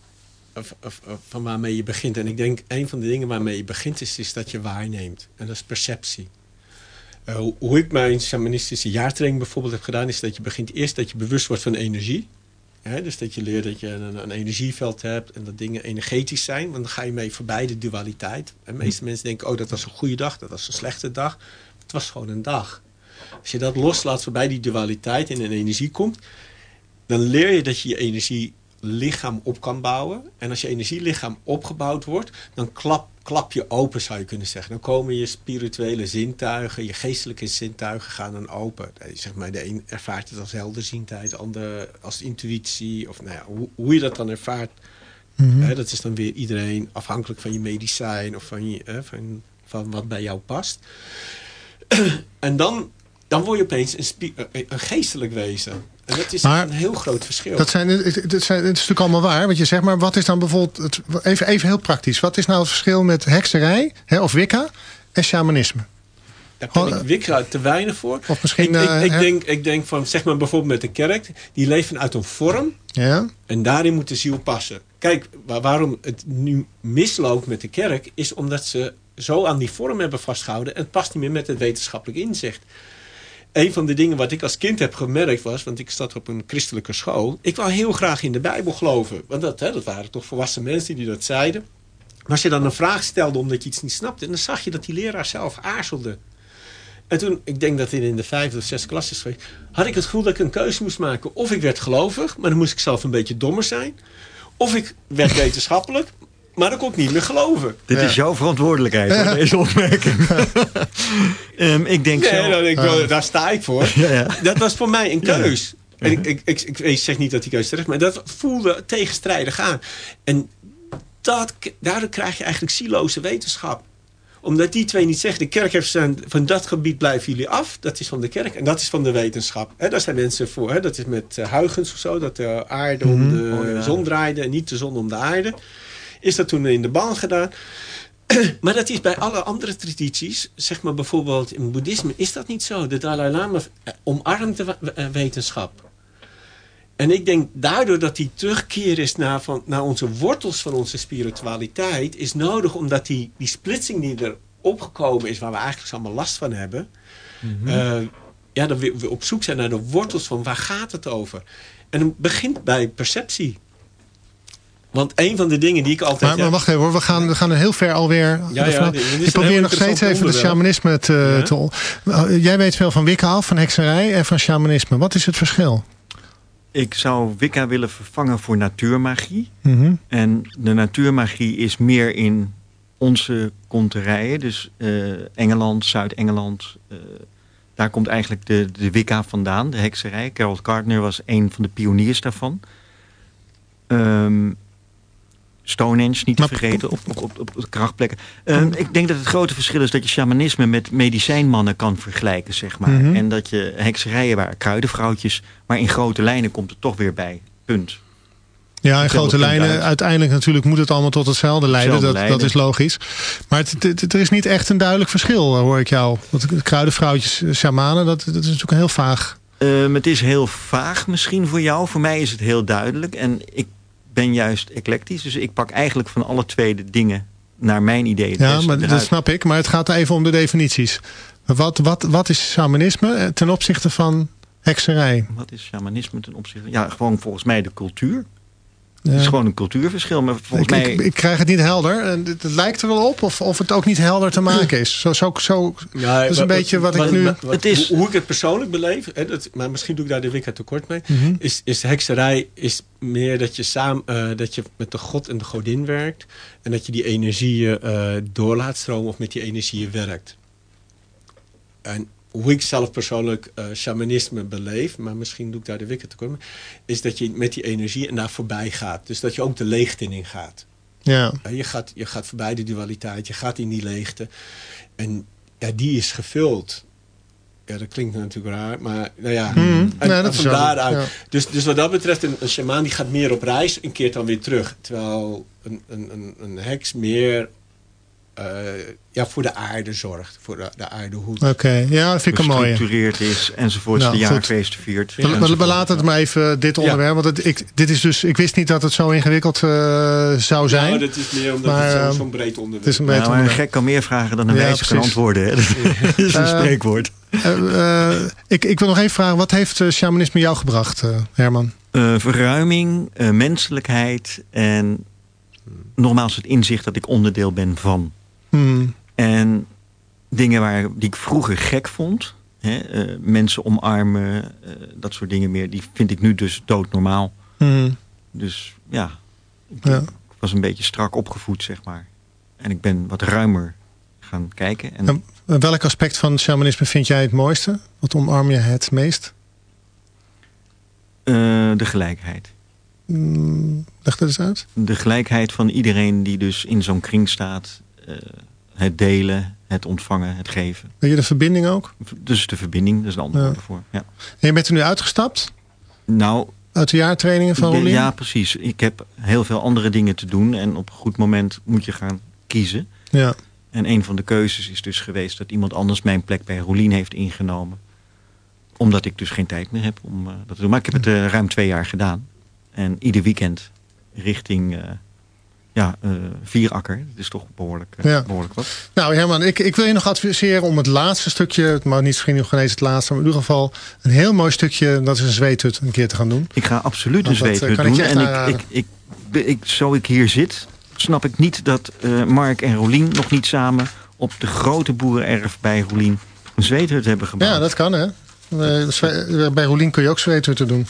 [SPEAKER 3] van waarmee je begint. En ik denk, een van de dingen waarmee je begint is, is dat je waarneemt. En dat is perceptie. Uh, hoe ik mijn shamanistische jaartraining bijvoorbeeld heb gedaan... is dat je begint eerst dat je bewust wordt van energie. dus dat je leert dat je een, een, energieveld hebt... en dat dingen energetisch zijn. Want dan ga je mee voorbij de dualiteit. En meeste mensen denken, oh, dat was een goede dag, dat was een slechte dag. Het was gewoon een dag. Als je dat loslaat voorbij die dualiteit en in energie komt... dan leer je dat je je energie lichaam op kan bouwen. En als je energielichaam opgebouwd wordt, dan klap, klap je open, zou je kunnen zeggen. Dan komen je spirituele zintuigen, je geestelijke zintuigen gaan dan open. Zeg maar, de een ervaart het als helderziendheid, de ander als intuïtie. Of nou ja, hoe, hoe je dat dan ervaart, mhm. hè, dat is dan weer iedereen afhankelijk van je medicijn of van, je, hè, van, van wat bij jou past. <clears throat> en dan, dan word je opeens een, een geestelijk wezen. En dat is een heel groot verschil.
[SPEAKER 1] Dat, zijn, dat, zijn, dat is natuurlijk allemaal waar. Want je zegt maar, wat is dan bijvoorbeeld... Even, even heel praktisch. Wat is nou het verschil met hekserij hè, of wicca en shamanisme?
[SPEAKER 3] Daar ken ik Wicca te weinig voor.
[SPEAKER 1] Of misschien,
[SPEAKER 3] ik, ik, ik denk, ik denk van, zeg maar bijvoorbeeld met de kerk. Die leven uit een vorm.
[SPEAKER 1] Ja.
[SPEAKER 3] En daarin moet de ziel passen. Kijk, waarom het nu misloopt met de kerk... is omdat ze zo aan die vorm hebben vastgehouden... en het past niet meer met het wetenschappelijk inzicht een van de dingen wat ik als kind heb gemerkt was... want ik zat op een christelijke school... ik wou heel graag in de Bijbel geloven. Want dat, hè, dat waren toch volwassen mensen die dat zeiden. Maar als je dan een vraag stelde omdat je iets niet snapte... dan zag je dat die leraar zelf aarzelde. En toen, ik denk dat hij in de vijfde of zesde klas is geweest... had ik het gevoel dat ik een keuze moest maken. Of ik werd gelovig, maar dan moest ik zelf een beetje dommer zijn. Of ik werd <laughs> wetenschappelijk, maar dan kon ik niet meer geloven.
[SPEAKER 2] Dit is jouw verantwoordelijkheid, ja. deze opmerking. um, <laughs> ik denk
[SPEAKER 3] nee, zo... ik, uh. daar sta ik voor. <laughs> ja, dat was voor mij een keus. En ik, ik, ik, ik, zeg niet dat die keuze terecht maar dat voelde tegenstrijdig aan. En dat, daardoor krijg je eigenlijk sieloze wetenschap omdat die twee niet zeggen, de kerk heeft zijn, van dat gebied blijven jullie af. Dat is van de kerk en dat is van de wetenschap. He, daar zijn mensen voor. He, dat is met uh, Huygens of zo, dat de aarde om mhm. de oh, ja. zon draaide en niet de zon om de aarde is dat toen in de baan gedaan. <clears throat> maar dat is bij alle andere tradities, zeg maar bijvoorbeeld in boeddhisme, is dat niet zo. De Dalai Lama omarmt de eh, wetenschap. En ik denk daardoor dat die terugkeer is naar, van, naar onze wortels van onze spiritualiteit, is nodig omdat die, die splitsing die er opgekomen is, waar we eigenlijk allemaal last van hebben, mm ja, dat we, we op zoek zijn naar de wortels van waar gaat het over. En het begint bij perceptie. Want een van de dingen die ik altijd...
[SPEAKER 1] Maar, maar wacht even hoor, we gaan, we gaan er heel ver alweer. Ja, ja, ik probeer nog steeds even de shamanisme te... te uh, jij weet veel van Wicca af, van hekserij en van shamanisme. Wat is het verschil?
[SPEAKER 2] Ik zou Wicca willen vervangen voor natuurmagie. Mm En de natuurmagie is meer in onze konterijen. Dus uh, Engeland, Zuid-Engeland. Uh, daar komt eigenlijk de, de Wicca vandaan, de hekserij. Carol Gardner was een van de pioniers daarvan. Um, Stonehenge niet te vergeten, op, op, op, op krachtplekken. Um, ik denk dat het grote verschil is dat je shamanisme met medicijnmannen kan vergelijken, zeg maar. Mhm. En dat je hekserijen waren kruidenvrouwtjes, maar in grote lijnen komt het toch weer bij. Punt.
[SPEAKER 1] Ja, in grote lijnen. Uiteindelijk natuurlijk moet het allemaal tot hetzelfde leiden. dat, dat is logisch. Maar het, er is niet echt een duidelijk verschil, hoor ik jou. Want kruidenvrouwtjes, eh, shamanen, dat, dat is natuurlijk heel vaag.
[SPEAKER 2] Um, het is heel vaag misschien voor jou. Voor mij is het heel duidelijk. En ik ben juist eclectisch. Dus ik pak eigenlijk van alle twee de dingen naar mijn idee.
[SPEAKER 1] Ja, maar dat snap ik. Maar het gaat even om de definities. Wat, wat, wat is shamanisme eh, ten opzichte van hekserij?
[SPEAKER 2] Wat is shamanisme ten opzichte? Ja, gewoon volgens mij de cultuur. Het is gewoon een cultuurverschil. Maar volgens
[SPEAKER 1] ik,
[SPEAKER 2] mij...
[SPEAKER 1] Ik, ik, krijg het niet helder. Het, lijkt er wel op of, of het ook niet helder te maken is. Zo, zo, zo, ja, dat is een beetje wat, ik nu...
[SPEAKER 3] het is... Hoe ik het persoonlijk beleef, hè, dat, maar misschien doe ik daar de Wicca tekort mee... Mhm. is, is hekserij is meer dat je, samen, uh, dat je met de god en de godin werkt... en dat je die energieën uh, door laat stromen of met die energieën werkt. En hoe ik zelf persoonlijk uh, shamanisme beleef, maar misschien doe ik daar de wikken te komen, is dat je met die energie en daar voorbij gaat. Dus dat je ook de leegte in gaat.
[SPEAKER 1] Ja.
[SPEAKER 3] Je, gaat je gaat voorbij de dualiteit, je gaat in die leegte. En ja, die is gevuld. Ja, dat klinkt natuurlijk raar, maar nou ja.
[SPEAKER 1] Mm, en, nee, dat
[SPEAKER 3] van daaruit. Ja. Dus, dus wat dat betreft, een, een shamaan die gaat meer op reis en keert dan weer terug. Terwijl een, een, een, een heks meer eh, ja, voor de aarde zorgt. Voor de, de aardehoed.
[SPEAKER 1] Oké, ja, dat vind ik een mooie.
[SPEAKER 2] Gestructureerd is enzovoorts,
[SPEAKER 1] Nou,
[SPEAKER 2] de
[SPEAKER 1] goed.
[SPEAKER 2] jaarfeesten viert.
[SPEAKER 1] We, we- we laten het maar even dit onderwerp. Want het, ik, dit is dus, ik wist niet dat het zo ingewikkeld eh, zou zijn.
[SPEAKER 3] Nou, dat is meer omdat
[SPEAKER 1] Maar,
[SPEAKER 3] het zo- zo'n breed onderwerp
[SPEAKER 1] het is een
[SPEAKER 2] Nou, maar een
[SPEAKER 1] onderwerp.
[SPEAKER 2] gek kan meer vragen dan een
[SPEAKER 1] Ja,
[SPEAKER 2] wijze kan antwoorden. Hè? <laughs> Dat is een
[SPEAKER 1] Eh,
[SPEAKER 2] spreekwoord.
[SPEAKER 1] Eh, eh, ik, ik wil nog even vragen, wat heeft eh, shamanisme jou gebracht, eh, Herman?
[SPEAKER 2] Eh, verruiming, eh, menselijkheid en nogmaals het inzicht dat ik onderdeel ben van.
[SPEAKER 1] Hmm,
[SPEAKER 2] En dingen waar, die ik vroeger gek vond, hè, eh, mensen omarmen, eh, dat soort dingen meer, die vind ik nu dus doodnormaal.
[SPEAKER 1] hmm,
[SPEAKER 2] Dus ja, ik,
[SPEAKER 1] Ja.
[SPEAKER 2] ik was een beetje strak opgevoed, zeg maar. En ik ben wat ruimer gaan kijken. En
[SPEAKER 1] En welk aspect van shamanisme vind jij het mooiste? Wat omarm je het meest?
[SPEAKER 2] eh, de gelijkheid.
[SPEAKER 1] Hmm, leg dat eens uit.
[SPEAKER 2] De gelijkheid van iedereen die dus in zo'n kring staat. Eh, het delen, het ontvangen, het geven.
[SPEAKER 1] Weet je de verbinding ook?
[SPEAKER 2] Dus de verbinding, dat is een ander
[SPEAKER 1] Ja.
[SPEAKER 2] woord ervoor. Ja.
[SPEAKER 1] En je bent er nu uitgestapt
[SPEAKER 2] Nou,
[SPEAKER 1] uit de jaartrainingen van
[SPEAKER 2] de-
[SPEAKER 1] Rolien?
[SPEAKER 2] ja, precies. Ik heb heel veel andere dingen te doen. En op een goed moment moet je gaan kiezen.
[SPEAKER 1] Ja.
[SPEAKER 2] En een van de keuzes is dus geweest dat iemand anders mijn plek bij Rolien heeft ingenomen. Omdat ik dus geen tijd meer heb om eh, dat te doen. Maar ik heb het eh, ruim twee jaar gedaan. En ieder weekend richting ja, eh Vierakker. Dat is toch behoorlijk, eh,
[SPEAKER 1] Ja.
[SPEAKER 2] behoorlijk wat.
[SPEAKER 1] Nou Herman, ik, ik wil je nog adviseren om het laatste stukje, maar niet misschien nog het laatste, maar in ieder geval een heel mooi stukje, dat is een zweethut, een keer te gaan doen.
[SPEAKER 2] Ik ga absoluut een
[SPEAKER 1] Want eh,
[SPEAKER 2] zweethut
[SPEAKER 1] ik
[SPEAKER 2] doen. En ik, ik, ik, ik, zo ik hier zit, snap ik niet dat Mark en Rolien nog niet samen op de grote boerenerf bij Rolien een zweethut hebben gebouwd.
[SPEAKER 1] Ja, dat kan hè. Bij Rolien kun je ook zweethutten doen.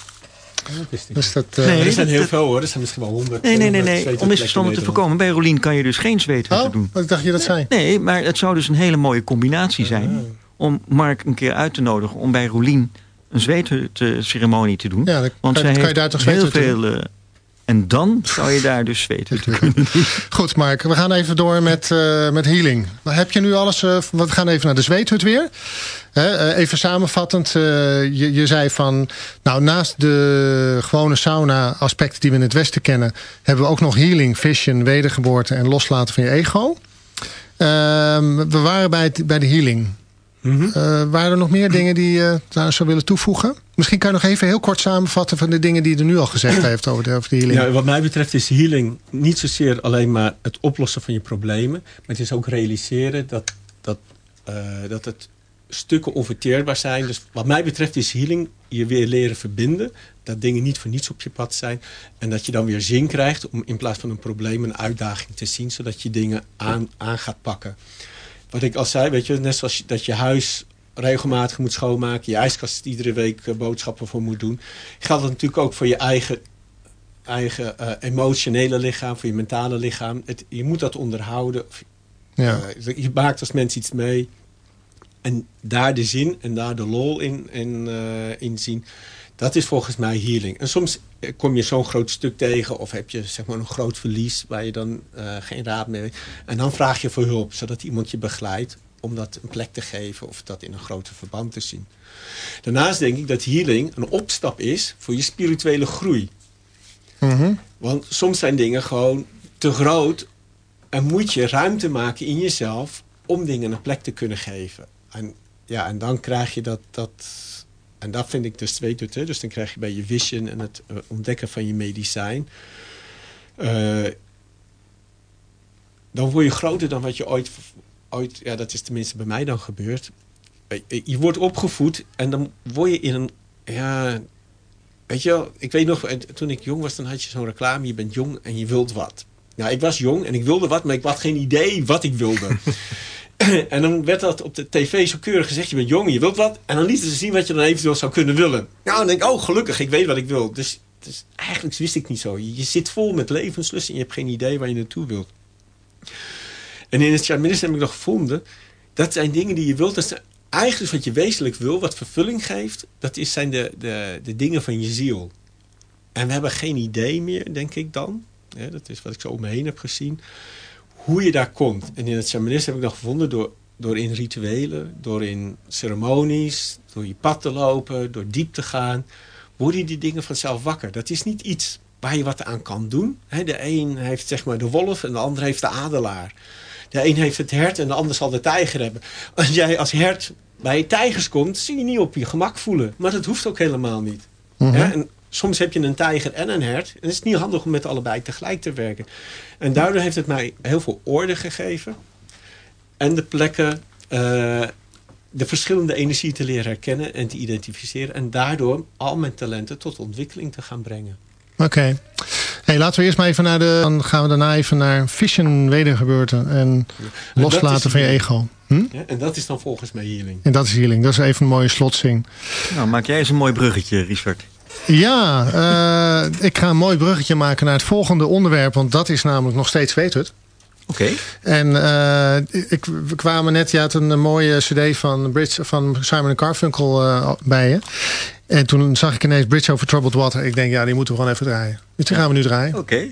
[SPEAKER 1] Dus dat, eh,
[SPEAKER 2] Nee,
[SPEAKER 3] er zijn heel
[SPEAKER 2] dat-
[SPEAKER 3] veel hoor. Er zijn misschien wel honderd.
[SPEAKER 2] Nee, nee, nee,
[SPEAKER 3] 200
[SPEAKER 2] nee.
[SPEAKER 3] zweethutplekken
[SPEAKER 2] om misverstanden te voorkomen. Bij Rolien kan je dus geen zweethutten
[SPEAKER 1] oh,
[SPEAKER 2] doen.
[SPEAKER 1] wat dacht je dat zei?
[SPEAKER 2] Nee, maar het zou dus een hele mooie combinatie zijn. Om Mark een keer uit te nodigen om bij Rolien een zweethut-ceremonie te doen.
[SPEAKER 1] Ja, dan
[SPEAKER 2] Want
[SPEAKER 1] kan,
[SPEAKER 2] zij
[SPEAKER 1] kan je
[SPEAKER 2] heeft
[SPEAKER 1] daar toch
[SPEAKER 2] heel veel... eh, en dan zou je daar dus zweethutten kunnen doen. <laughs>
[SPEAKER 1] Goed, Mark, we gaan even door met, eh, met healing. Heb je nu alles? we gaan even naar de zweethut weer. Eh, even samenvattend, eh, je, je zei van, nou naast de gewone sauna aspecten die we in het Westen kennen, hebben we ook nog healing, vision, wedergeboorte en loslaten van je ego. Ehm, we waren bij, het, bij de healing. Eh, waren er nog meer dingen die je daar zou willen toevoegen? Misschien kan je nog even heel kort samenvatten van de dingen die je er nu al gezegd heeft over de, over de healing.
[SPEAKER 3] Ja, wat mij betreft is healing niet zozeer alleen maar het oplossen van je problemen. Maar het is ook realiseren dat, dat, dat het stukken onverteerbaar zijn. Dus wat mij betreft is healing je weer leren verbinden. Dat dingen niet voor niets op je pad zijn. En dat je dan weer zin krijgt om in plaats van een probleem een uitdaging te zien. Zodat je dingen aan, aan gaat pakken. Wat ik al zei, weet je, net zoals je- dat je huis regelmatig moet schoonmaken. Je ijskast iedere week eh, boodschappen voor moet doen. Geldt dat natuurlijk ook voor je eigen eigen eh, emotionele lichaam, voor je mentale lichaam. Het, je moet dat onderhouden.
[SPEAKER 1] ja.
[SPEAKER 3] Eh, je maakt als mens iets mee. En daar de zin en daar de lol in, in, eh, in zien. Dat is volgens mij healing. En soms eh, kom je zo'n groot stuk tegen. Of heb je zeg maar, een groot verlies waar je dan eh, geen raad mee weet. En dan vraag je voor hulp. Zodat iemand je begeleidt om dat een plek te geven. Of dat in een groter verband te zien. Daarnaast denk ik dat healing een opstap is voor je spirituele groei.
[SPEAKER 1] Mhm.
[SPEAKER 3] Want soms zijn dingen gewoon te groot en moet je ruimte maken in jezelf om dingen een plek te kunnen geven. En, ja, en dan krijg je dat, dat en dat vind ik dus twee doet. Dus dan krijg je bij je vision en het eh, ontdekken van je medicijn. eh, dan word je groter dan wat je ooit, ooit, ja dat is tenminste bij mij dan gebeurd. Eh, Je wordt opgevoed en dan word je in een, ja, Weet je wel, ik weet nog, toen ik jong was, dan had je zo'n reclame. Je bent jong en je wilt wat. Nou, ik was jong en ik wilde wat, maar ik had geen idee wat ik wilde. <laughs> <clears throat> en dan werd dat op de tv zo keurig gezegd. Je bent jong je wilt wat. En dan lieten ze zien wat je dan eventueel zou kunnen willen. Nou, dan denk ik, oh gelukkig, ik weet wat ik wil. Dus, dus eigenlijk wist ik niet zo. Je, zit vol met levenslust en je hebt geen idee waar je naartoe wilt. En in het shamanisme heb ik nog gevonden. Dat zijn dingen die je wilt. Dat zijn eigenlijk wat je wezenlijk wil, wat vervulling geeft. Dat is, zijn de, de, de dingen van je ziel. En we hebben geen idee meer, denk ik dan. Dat is wat ik zo om me heen heb gezien. Hoe je daar komt. En in het shamanisme heb ik nog gevonden door, door in rituelen, door in ceremonies, door je pad te lopen, door diep te gaan. Worden die dingen vanzelf wakker. Dat is niet iets waar je wat aan kan doen. De een heeft zeg maar de wolf en de ander heeft de adelaar. De een heeft het hert en de ander zal de tijger hebben. Als jij als hert bij tijgers komt, zie je niet op je gemak voelen. Maar dat hoeft ook helemaal niet.
[SPEAKER 1] Mhm.
[SPEAKER 3] En soms heb je een tijger en een hert. En het is niet handig om met allebei tegelijk te werken. En daardoor heeft het mij heel veel orde gegeven. En de plekken, eh, de verschillende energie te leren herkennen en te identificeren. En daardoor al mijn talenten tot ontwikkeling te gaan brengen.
[SPEAKER 1] Oké. Hey, laten we eerst maar even naar de... Dan gaan we daarna even naar vision wedergebeurten. En loslaten van je ego. Hm?
[SPEAKER 3] Ja, en dat is dan volgens mij healing.
[SPEAKER 1] En dat is healing. Dat is even een mooie slotzing.
[SPEAKER 5] Nou, maak jij eens een mooi bruggetje, Richard.
[SPEAKER 1] Ja, eh, ik ga een mooi bruggetje maken naar het volgende onderwerp. Want dat is namelijk nog steeds weet het.
[SPEAKER 5] Oké.
[SPEAKER 1] En eh, ik, we kwamen net, je had een mooie cd van, Bridge, van Simon Carfunkel eh, bij je. En toen zag ik ineens Bridge over Troubled Water. Ik denk, ja, die moeten we gewoon even draaien. Dus die gaan we nu draaien.
[SPEAKER 5] Oké.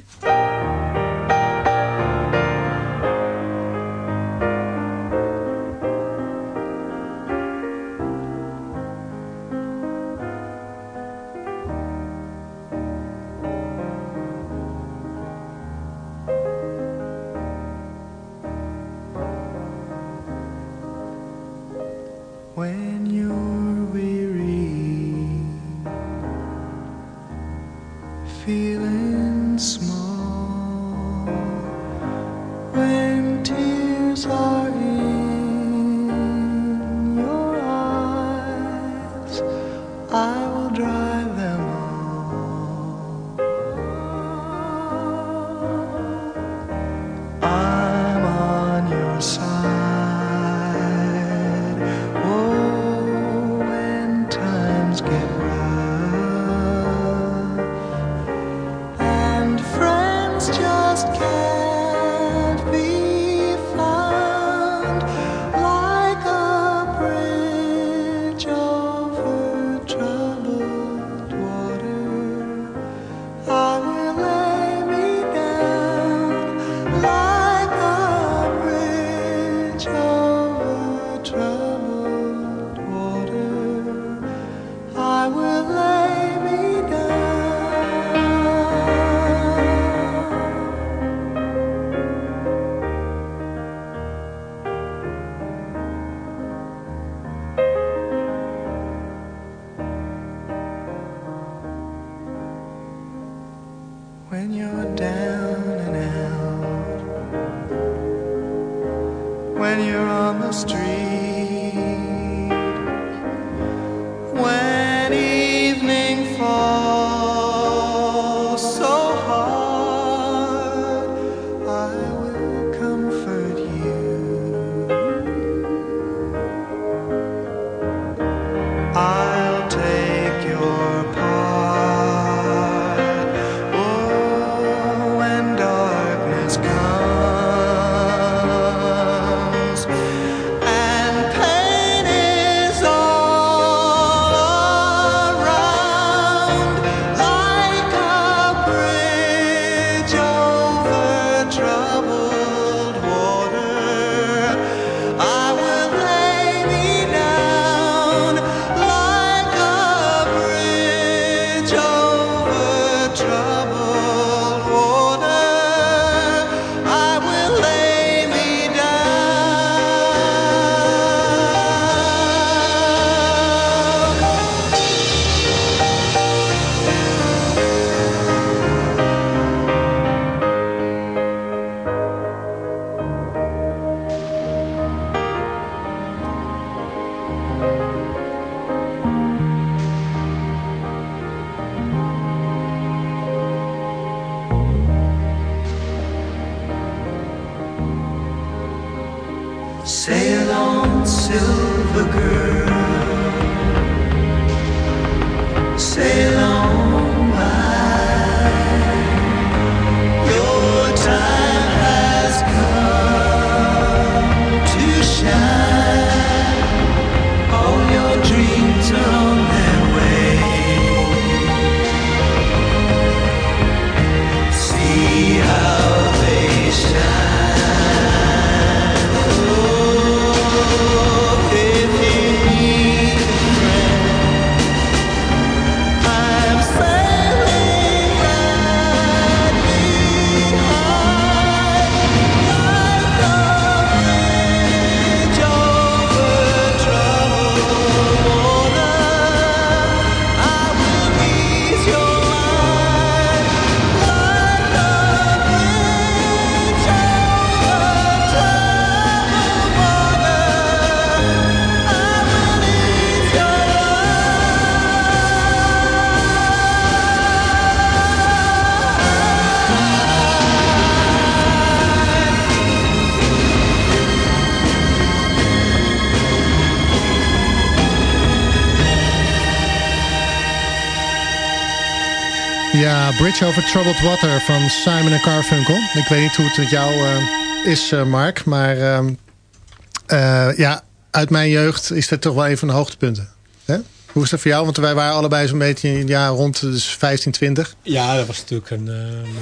[SPEAKER 1] Ja, Bridge Over Troubled Water van Simon en Carfunkel. Ik weet niet hoe het met jou uh, is, uh, Mark. Maar uh, ja, uit mijn jeugd is dat toch wel een van de hoogtepunten. Hè? Hoe is dat voor jou? Want wij waren allebei zo'n beetje ja, rond dus 15, 20.
[SPEAKER 3] Ja, dat was natuurlijk een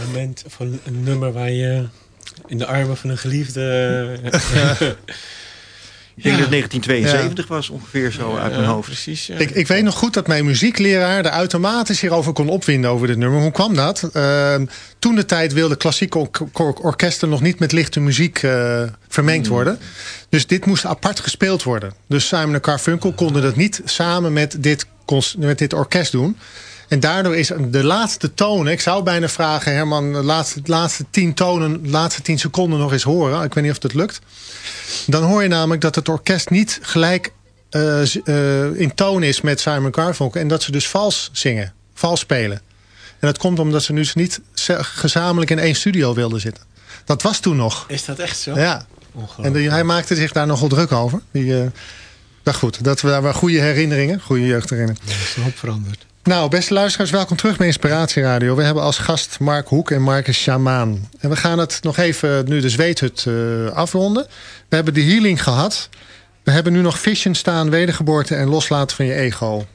[SPEAKER 3] moment van een nummer waar je in de armen van een geliefde... <laughs>
[SPEAKER 2] Ik denk dat 1972 was ongeveer zo uit mijn hoofd.
[SPEAKER 3] Precies,
[SPEAKER 1] ik, ik weet nog goed dat mijn muziekleraar er automatisch hierover kon opwinden over dit nummer. Hoe kwam dat? Uh, toen de tijd wilden klassieke or orkesten nog niet met lichte muziek uh, vermengd mm. worden. Dus dit moest apart gespeeld worden. Dus Simon en Carfunkel konden dat niet samen met dit, met dit orkest doen. En daardoor is de laatste tonen, ik zou bijna vragen Herman, de laatste, de laatste tien tonen, de laatste tien seconden nog eens horen. Ik weet niet of dat lukt. Dan hoor je namelijk dat het orkest niet gelijk uh, uh, in toon is met Simon Garfunkel. En dat ze dus vals zingen, vals spelen. En dat komt omdat ze nu niet gezamenlijk in één studio wilden zitten. Dat was toen nog.
[SPEAKER 3] Is dat echt zo?
[SPEAKER 1] Ja. En hij maakte zich daar nogal druk over. Die, uh, maar goed, dat we daar wel goede herinneringen, goede jeugdherinneringen.
[SPEAKER 3] Dat is een hoop veranderd.
[SPEAKER 1] Nou, beste luisteraars, welkom terug bij Inspiratieradio. We hebben als gast Mark Hoek en Marcus Shamaan. En we gaan het nog even, nu de zweethut, uh, afronden. We hebben de healing gehad. We hebben nu nog vision staan, wedergeboorte en loslaten van je ego.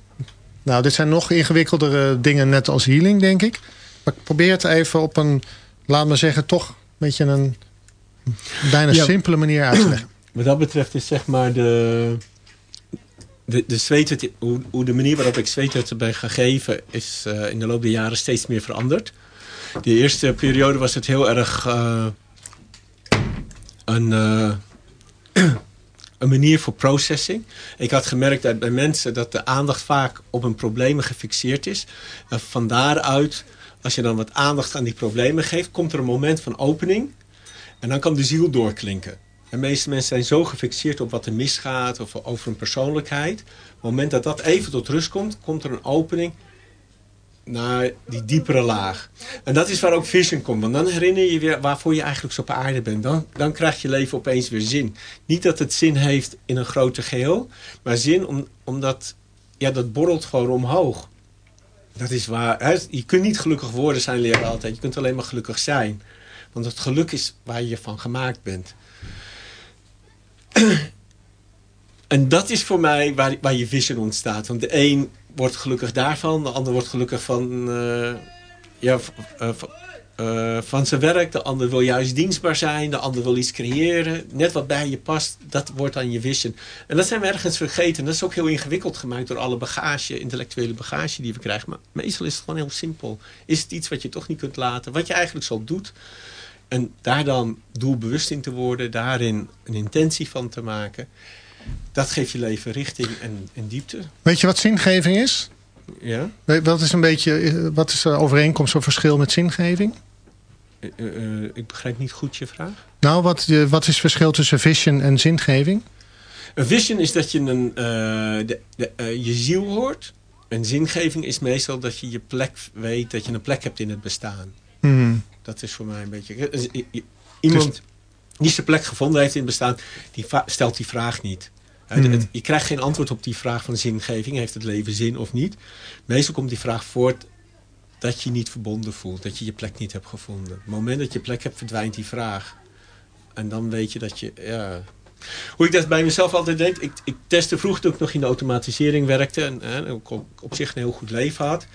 [SPEAKER 1] Nou, dit zijn nog ingewikkeldere dingen net als healing, denk ik. Maar ik probeer het even op een, laat me zeggen, toch een beetje een bijna ja. simpele manier uit te leggen. <clears throat>
[SPEAKER 3] Wat dat betreft is zeg maar de de, de hoe, hoe, de manier waarop ik zweethut ben gaan geven... is uh, in de loop der jaren steeds meer veranderd. De eerste periode was het heel erg uh, een, uh, <clears throat> een manier voor processing. Ik had gemerkt dat bij mensen dat de aandacht vaak op een probleem gefixeerd is. En van daaruit, als je dan wat aandacht aan die problemen geeft... komt er een moment van opening en dan kan de ziel doorklinken. De meeste mensen zijn zo gefixeerd op wat er misgaat of over een persoonlijkheid. Op het moment dat dat even tot rust komt, komt er een opening naar die diepere laag. En dat is waar ook vision komt. Want dan herinner je je weer waarvoor je eigenlijk zo op aarde bent. Dan, dan krijgt je leven opeens weer zin. Niet dat het zin heeft in een groter geheel. Maar zin om, omdat ja, dat borrelt gewoon omhoog. Dat is waar. Hè? Je kunt niet gelukkig worden zijn leren altijd. Je kunt alleen maar gelukkig zijn. Want het geluk is waar je van gemaakt bent. En dat is voor mij waar, waar je vision ontstaat. Want de een wordt gelukkig daarvan, de ander wordt gelukkig van, uh, ja, uh, uh, van zijn werk. De ander wil juist dienstbaar zijn, de ander wil iets creëren. Net wat bij je past, dat wordt dan je vision. En dat zijn we ergens vergeten. Dat is ook heel ingewikkeld gemaakt door alle bagage, intellectuele bagage die we krijgen. Maar meestal is het gewoon heel simpel. Is het iets wat je toch niet kunt laten? Wat je eigenlijk zo doet. En daar dan doelbewust in te worden, daarin een intentie van te maken. Dat geeft je leven richting en, en diepte.
[SPEAKER 1] Weet je wat zingeving is?
[SPEAKER 3] Ja.
[SPEAKER 1] Wat is een beetje, wat is de overeenkomst of verschil met zingeving?
[SPEAKER 3] Uh, uh, ik begrijp niet goed je vraag.
[SPEAKER 1] Nou, wat, wat is het verschil tussen vision en zingeving?
[SPEAKER 3] Een vision is dat je een, de, de, je ziel hoort. En zingeving is meestal dat je je plek weet, dat je een plek hebt in het bestaan.
[SPEAKER 1] Mm.
[SPEAKER 3] Dat is voor mij een beetje... Iemand dus, die zijn plek gevonden heeft in het bestaan, die stelt die vraag niet. Hmm. je krijgt geen antwoord op die vraag van zingeving. Heeft het leven zin of niet? Meestal komt die vraag voort dat je niet verbonden voelt. Dat je je plek niet hebt gevonden. Op het moment dat je plek hebt, verdwijnt die vraag. En dan weet je dat je... Ja, hoe ik dat bij mezelf altijd deed. Ik, ik testte vroeger toen ik nog in de automatisering werkte. En, en op, op zich een heel goed leven had.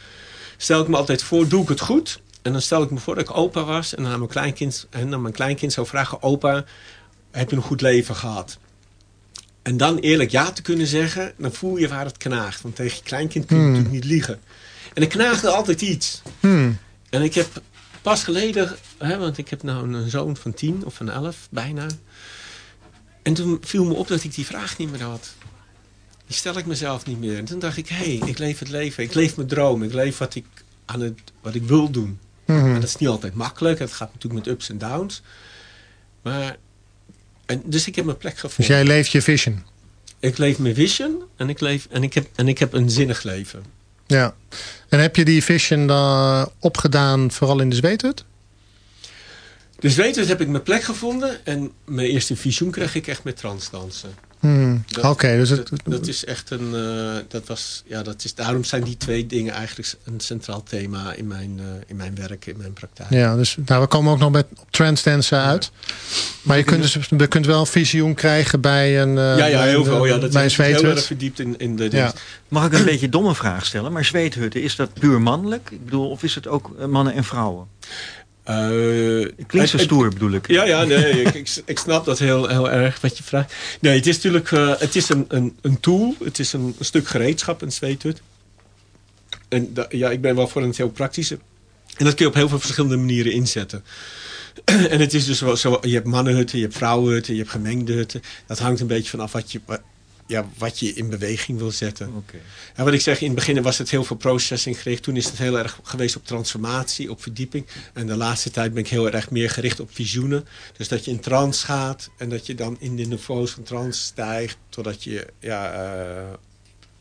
[SPEAKER 3] Stel ik me altijd voor, doe ik het goed? En dan stel ik me voor dat ik opa was en dan mijn kleinkind, en dan mijn kleinkind zou vragen: Opa, heb je een goed leven gehad? En dan eerlijk ja te kunnen zeggen, dan voel je waar het knaagt. Want tegen je kleinkind kun je hmm. natuurlijk niet liegen. En er knaagde altijd iets.
[SPEAKER 1] Hmm.
[SPEAKER 3] En ik heb pas geleden, hè, want ik heb nou een zoon van tien of van elf bijna. En toen viel me op dat ik die vraag niet meer had. Die stel ik mezelf niet meer. En toen dacht ik, hé, hey, ik leef het leven. Ik leef mijn droom. Ik leef wat ik, aan het, wat ik wil doen.
[SPEAKER 1] Mm
[SPEAKER 3] dat is niet altijd makkelijk. Het gaat natuurlijk met ups en downs. Maar, en, dus ik heb mijn plek gevonden.
[SPEAKER 1] Dus jij leeft je vision?
[SPEAKER 3] Ik leef mijn vision en ik, leef, en ik, heb, en ik heb een zinnig leven.
[SPEAKER 1] Ja. En heb je die vision dan opgedaan vooral in de zweethut?
[SPEAKER 3] De zweethut heb ik mijn plek gevonden. En mijn eerste visioen kreeg ik echt met transdansen.
[SPEAKER 1] Hmm,
[SPEAKER 3] Dat-
[SPEAKER 1] Oké, dus het,
[SPEAKER 3] Dat, dat is echt een. eh, dat was, ja, dat is, daarom zijn die twee dingen eigenlijk een centraal thema in mijn, eh, in mijn werk, in mijn praktijk.
[SPEAKER 1] ja, dus nou, we komen ook nog met op transdance uit. Maar je kunt, dus, je kunt wel een visioen krijgen bij een, eh,
[SPEAKER 3] ja, ja,
[SPEAKER 1] bij
[SPEAKER 3] heel
[SPEAKER 1] een,
[SPEAKER 3] veel. Ja, dat is heel erg verdiept in, in de.
[SPEAKER 1] Ja.
[SPEAKER 2] Mag ik een beetje een domme vraag stellen? Maar zweethutten, is dat puur mannelijk? Ik bedoel, of is het ook mannen en vrouwen? Het klinkt zo stoer, bedoel ik.
[SPEAKER 3] Ja, ja, nee, ik, ik, snap dat heel, heel erg wat je vraagt. Nee, het is natuurlijk eh, het is een, een, een tool. Het is een, een stuk gereedschap, een zweethut. En ja, ik ben wel voor een heel praktische. En dat kun je op heel veel verschillende manieren inzetten. <clears throat> en het is dus wel zo, je hebt mannenhutten, je hebt vrouwenhutten, je hebt gemengde hutten. Dat hangt een beetje vanaf wat je, ja, wat je in beweging wil zetten.
[SPEAKER 2] Oké.
[SPEAKER 3] En wat ik zeg, in het begin was het heel veel processing gericht. Toen is het heel erg geweest op transformatie, op verdieping. En de laatste tijd ben ik heel erg meer gericht op visioenen. Dus dat je in trance gaat en dat je dan in de niveaus van trance stijgt. Totdat je ja, eh,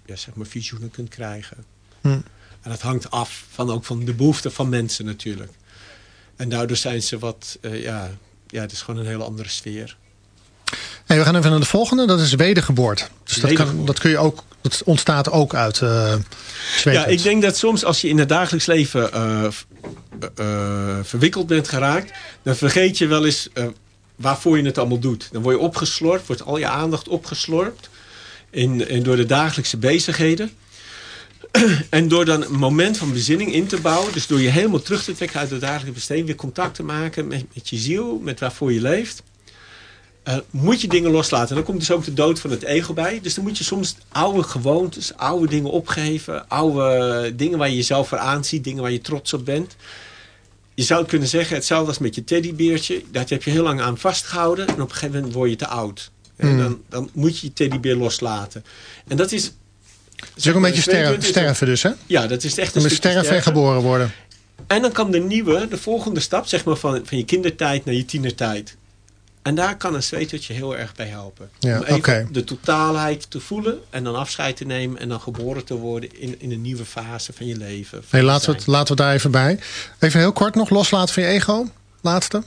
[SPEAKER 3] ja, zeg maar visioenen kunt krijgen.
[SPEAKER 1] Hm.
[SPEAKER 3] En dat hangt af van, ook van de behoeften van mensen natuurlijk. En daardoor zijn ze wat, eh, ja, ja, het is gewoon een hele andere sfeer.
[SPEAKER 1] We gaan even naar de volgende, dat is wedergeboorte. Dus dat, kan, dat, kun je ook, dat ontstaat ook uit zweethut.
[SPEAKER 3] Ja, ik denk dat soms als je in het dagelijks leven eh, eh, verwikkeld bent geraakt, dan vergeet je wel eens waarvoor je het allemaal doet. Dan word je opgeslorpt, wordt al je aandacht opgeslorpt in, in, door de dagelijkse bezigheden. <clears throat> En door dan een moment van bezinning in te bouwen, dus door je helemaal terug te trekken uit de dagelijkse besteding, weer contact te maken met, met je ziel, met waarvoor je leeft, eh, moet je dingen loslaten. En dan komt dus ook de dood van het ego bij. Dus dan moet je soms oude gewoontes, oude dingen opgeven, oude dingen waar je jezelf voor aanziet, dingen waar je trots op bent. Je zou kunnen zeggen, hetzelfde als met je teddybeertje, dat heb je heel lang aan vastgehouden en op een gegeven moment word je te oud. En
[SPEAKER 1] Hmm.
[SPEAKER 3] dan, dan moet je je teddybeer loslaten. En dat is...
[SPEAKER 1] Het is ook een beetje sterven, sterven dus, hè?
[SPEAKER 3] Ja, dat is echt een stukje
[SPEAKER 1] sterven en
[SPEAKER 3] sterven.
[SPEAKER 1] geboren worden.
[SPEAKER 3] En dan kan de nieuwe, de volgende stap, zeg maar van, van je kindertijd naar je tienertijd. En daar kan een zweethutje heel erg bij helpen.
[SPEAKER 1] Ja,
[SPEAKER 3] Om even de totaalheid te voelen en dan afscheid te nemen en dan geboren te worden in, in een nieuwe fase van je leven. van je
[SPEAKER 1] laten, we het, laten we daar even bij. Even heel kort nog loslaten van je ego. Laatste.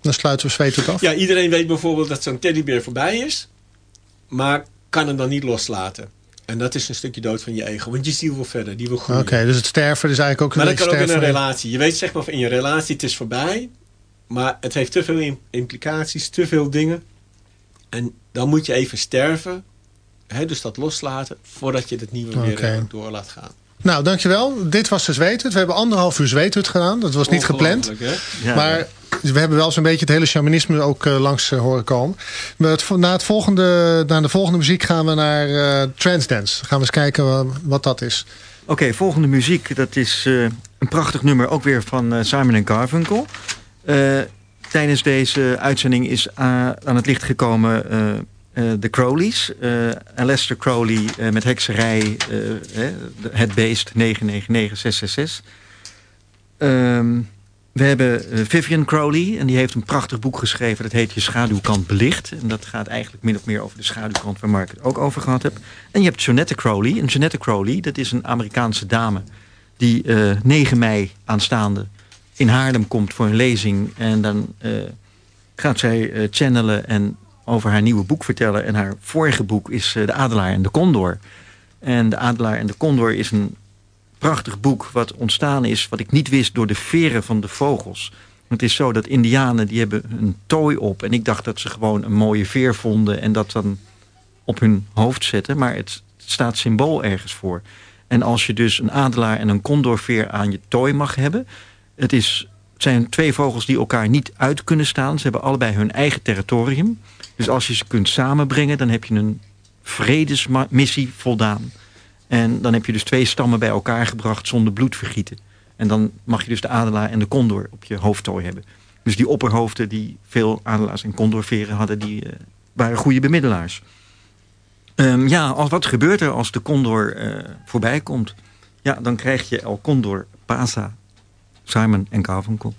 [SPEAKER 1] Dan sluiten we zweethut af.
[SPEAKER 3] Ja, iedereen weet bijvoorbeeld dat zo'n teddybeer voorbij is, maar kan hem dan niet loslaten. En dat is een stukje dood van je ego, want je ziel wil verder, die wil groeien.
[SPEAKER 1] Oké, dus het sterven is eigenlijk ook
[SPEAKER 3] Maar
[SPEAKER 1] een
[SPEAKER 3] dat kan ook in een relatie. Je weet zeg maar in je relatie, het is voorbij. Maar het heeft te veel im- implicaties, te veel dingen. En dan moet je even sterven. Hè, dus dat loslaten, voordat je het nieuwe weer eh, door laat gaan.
[SPEAKER 1] Nou, dankjewel. Dit was de zweethut. We hebben anderhalf uur zweethut gedaan. Dat was niet gepland.
[SPEAKER 3] Ongelooflijk, hè?
[SPEAKER 2] Ja,
[SPEAKER 1] maar we hebben wel zo'n beetje het hele shamanisme ook eh, langs eh, horen komen. Maar het, na, het volgende, na de volgende muziek gaan we naar eh Transdance. Dan gaan we eens kijken wa- wat dat is.
[SPEAKER 2] Oké, volgende muziek. Dat is eh, een prachtig nummer, ook weer van eh, Simon Garfunkel. Eh, tijdens deze uitzending is aan het licht gekomen eh, eh, de Crowleys. Aleister Crowley met hekserij, het beest 999666. Ehm we hebben Vivian Crowley en die heeft een prachtig boek geschreven. Dat heet Je schaduwkant belicht. En dat gaat eigenlijk min of meer over de schaduwkant waar Mark het ook over gehad heb. En je hebt Jeanette Crowley. En Jeanette Crowley, dat is een Amerikaanse dame... die eh 9 mei aanstaande in Haarlem komt voor een lezing. En dan eh, gaat zij eh, channelen en over haar nieuwe boek vertellen. En haar vorige boek is eh, De Adelaar en de Condor. En De Adelaar en de Condor is een prachtig boek... wat ontstaan is, wat ik niet wist, door de veren van de vogels. Het is zo dat indianen, die hebben een tooi op. En ik dacht dat ze gewoon een mooie veer vonden... en dat dan op hun hoofd zetten. Maar het staat symbool ergens voor. En als je dus een adelaar en een condorveer aan je tooi mag hebben... Het, is, het zijn twee vogels die elkaar niet uit kunnen staan. Ze hebben allebei hun eigen territorium. Dus als je ze kunt samenbrengen... dan heb je een vredesmissie voldaan. En dan heb je dus twee stammen bij elkaar gebracht zonder bloedvergieten. En dan mag je dus de adelaar en de condor op je hoofdtooi hebben. Dus die opperhoofden die veel adelaars en condorveren hadden... die eh, waren goede bemiddelaars. Ehm, ja, als, wat gebeurt er als de condor eh, voorbij komt? Ja, dan krijg je El Condor Pasa, Simon en Garfunkel.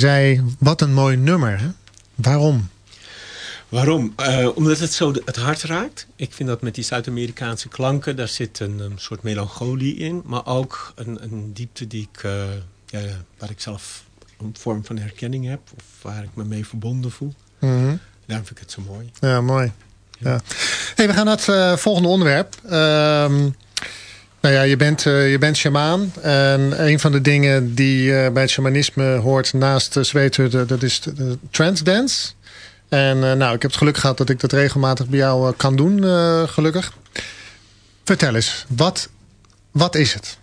[SPEAKER 1] Jij zei, wat een mooi nummer. Hè? Waarom?
[SPEAKER 3] Waarom? Eh, omdat het zo de- het hart raakt. Ik vind dat met die Zuid-Amerikaanse klanken, daar zit een, een soort melancholie in. Maar ook een, een diepte die ik, eh, ja, waar ik zelf een vorm van herkenning heb. Of waar ik me mee verbonden voel.
[SPEAKER 1] Mhm.
[SPEAKER 3] Daarom vind ik het zo mooi.
[SPEAKER 1] Ja, mooi. Ja. Hey, we gaan naar het eh, volgende onderwerp. Ehm, nou ja, je bent, eh je bent shamaan. En een van de dingen die eh, bij het shamanisme hoort naast de zweethutten, dat is de, transdance. En eh, nou, ik heb het geluk gehad dat ik dat regelmatig bij jou eh, kan doen, eh, gelukkig. Vertel eens, wat, wat is het?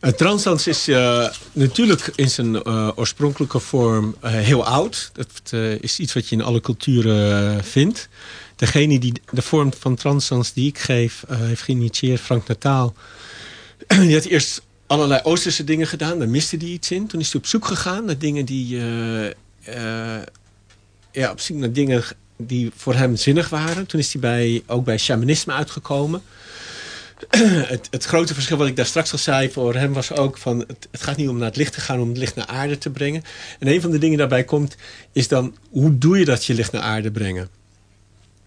[SPEAKER 3] Uh, transdans is eh, natuurlijk in zijn eh, oorspronkelijke vorm eh, heel oud. Dat eh, is iets wat je in alle culturen eh, vindt. Degene die de vorm van transdans die ik geef, eh, heeft geïnitieerd, Frank Nataal. <clears throat> die had eerst allerlei Oosterse dingen gedaan. Daar miste hij iets in. Toen is hij op zoek gegaan naar dingen die... eh, eh, ja, op zoek naar dingen die voor hem zinnig waren. Toen is hij bij, ook bij shamanisme uitgekomen <clears throat> het, het grote verschil wat ik daar straks al zei voor hem was ook van het, het gaat niet om naar het licht te gaan, om het licht naar aarde te brengen. En een van de dingen daarbij komt is dan hoe doe je dat je licht naar aarde brengen?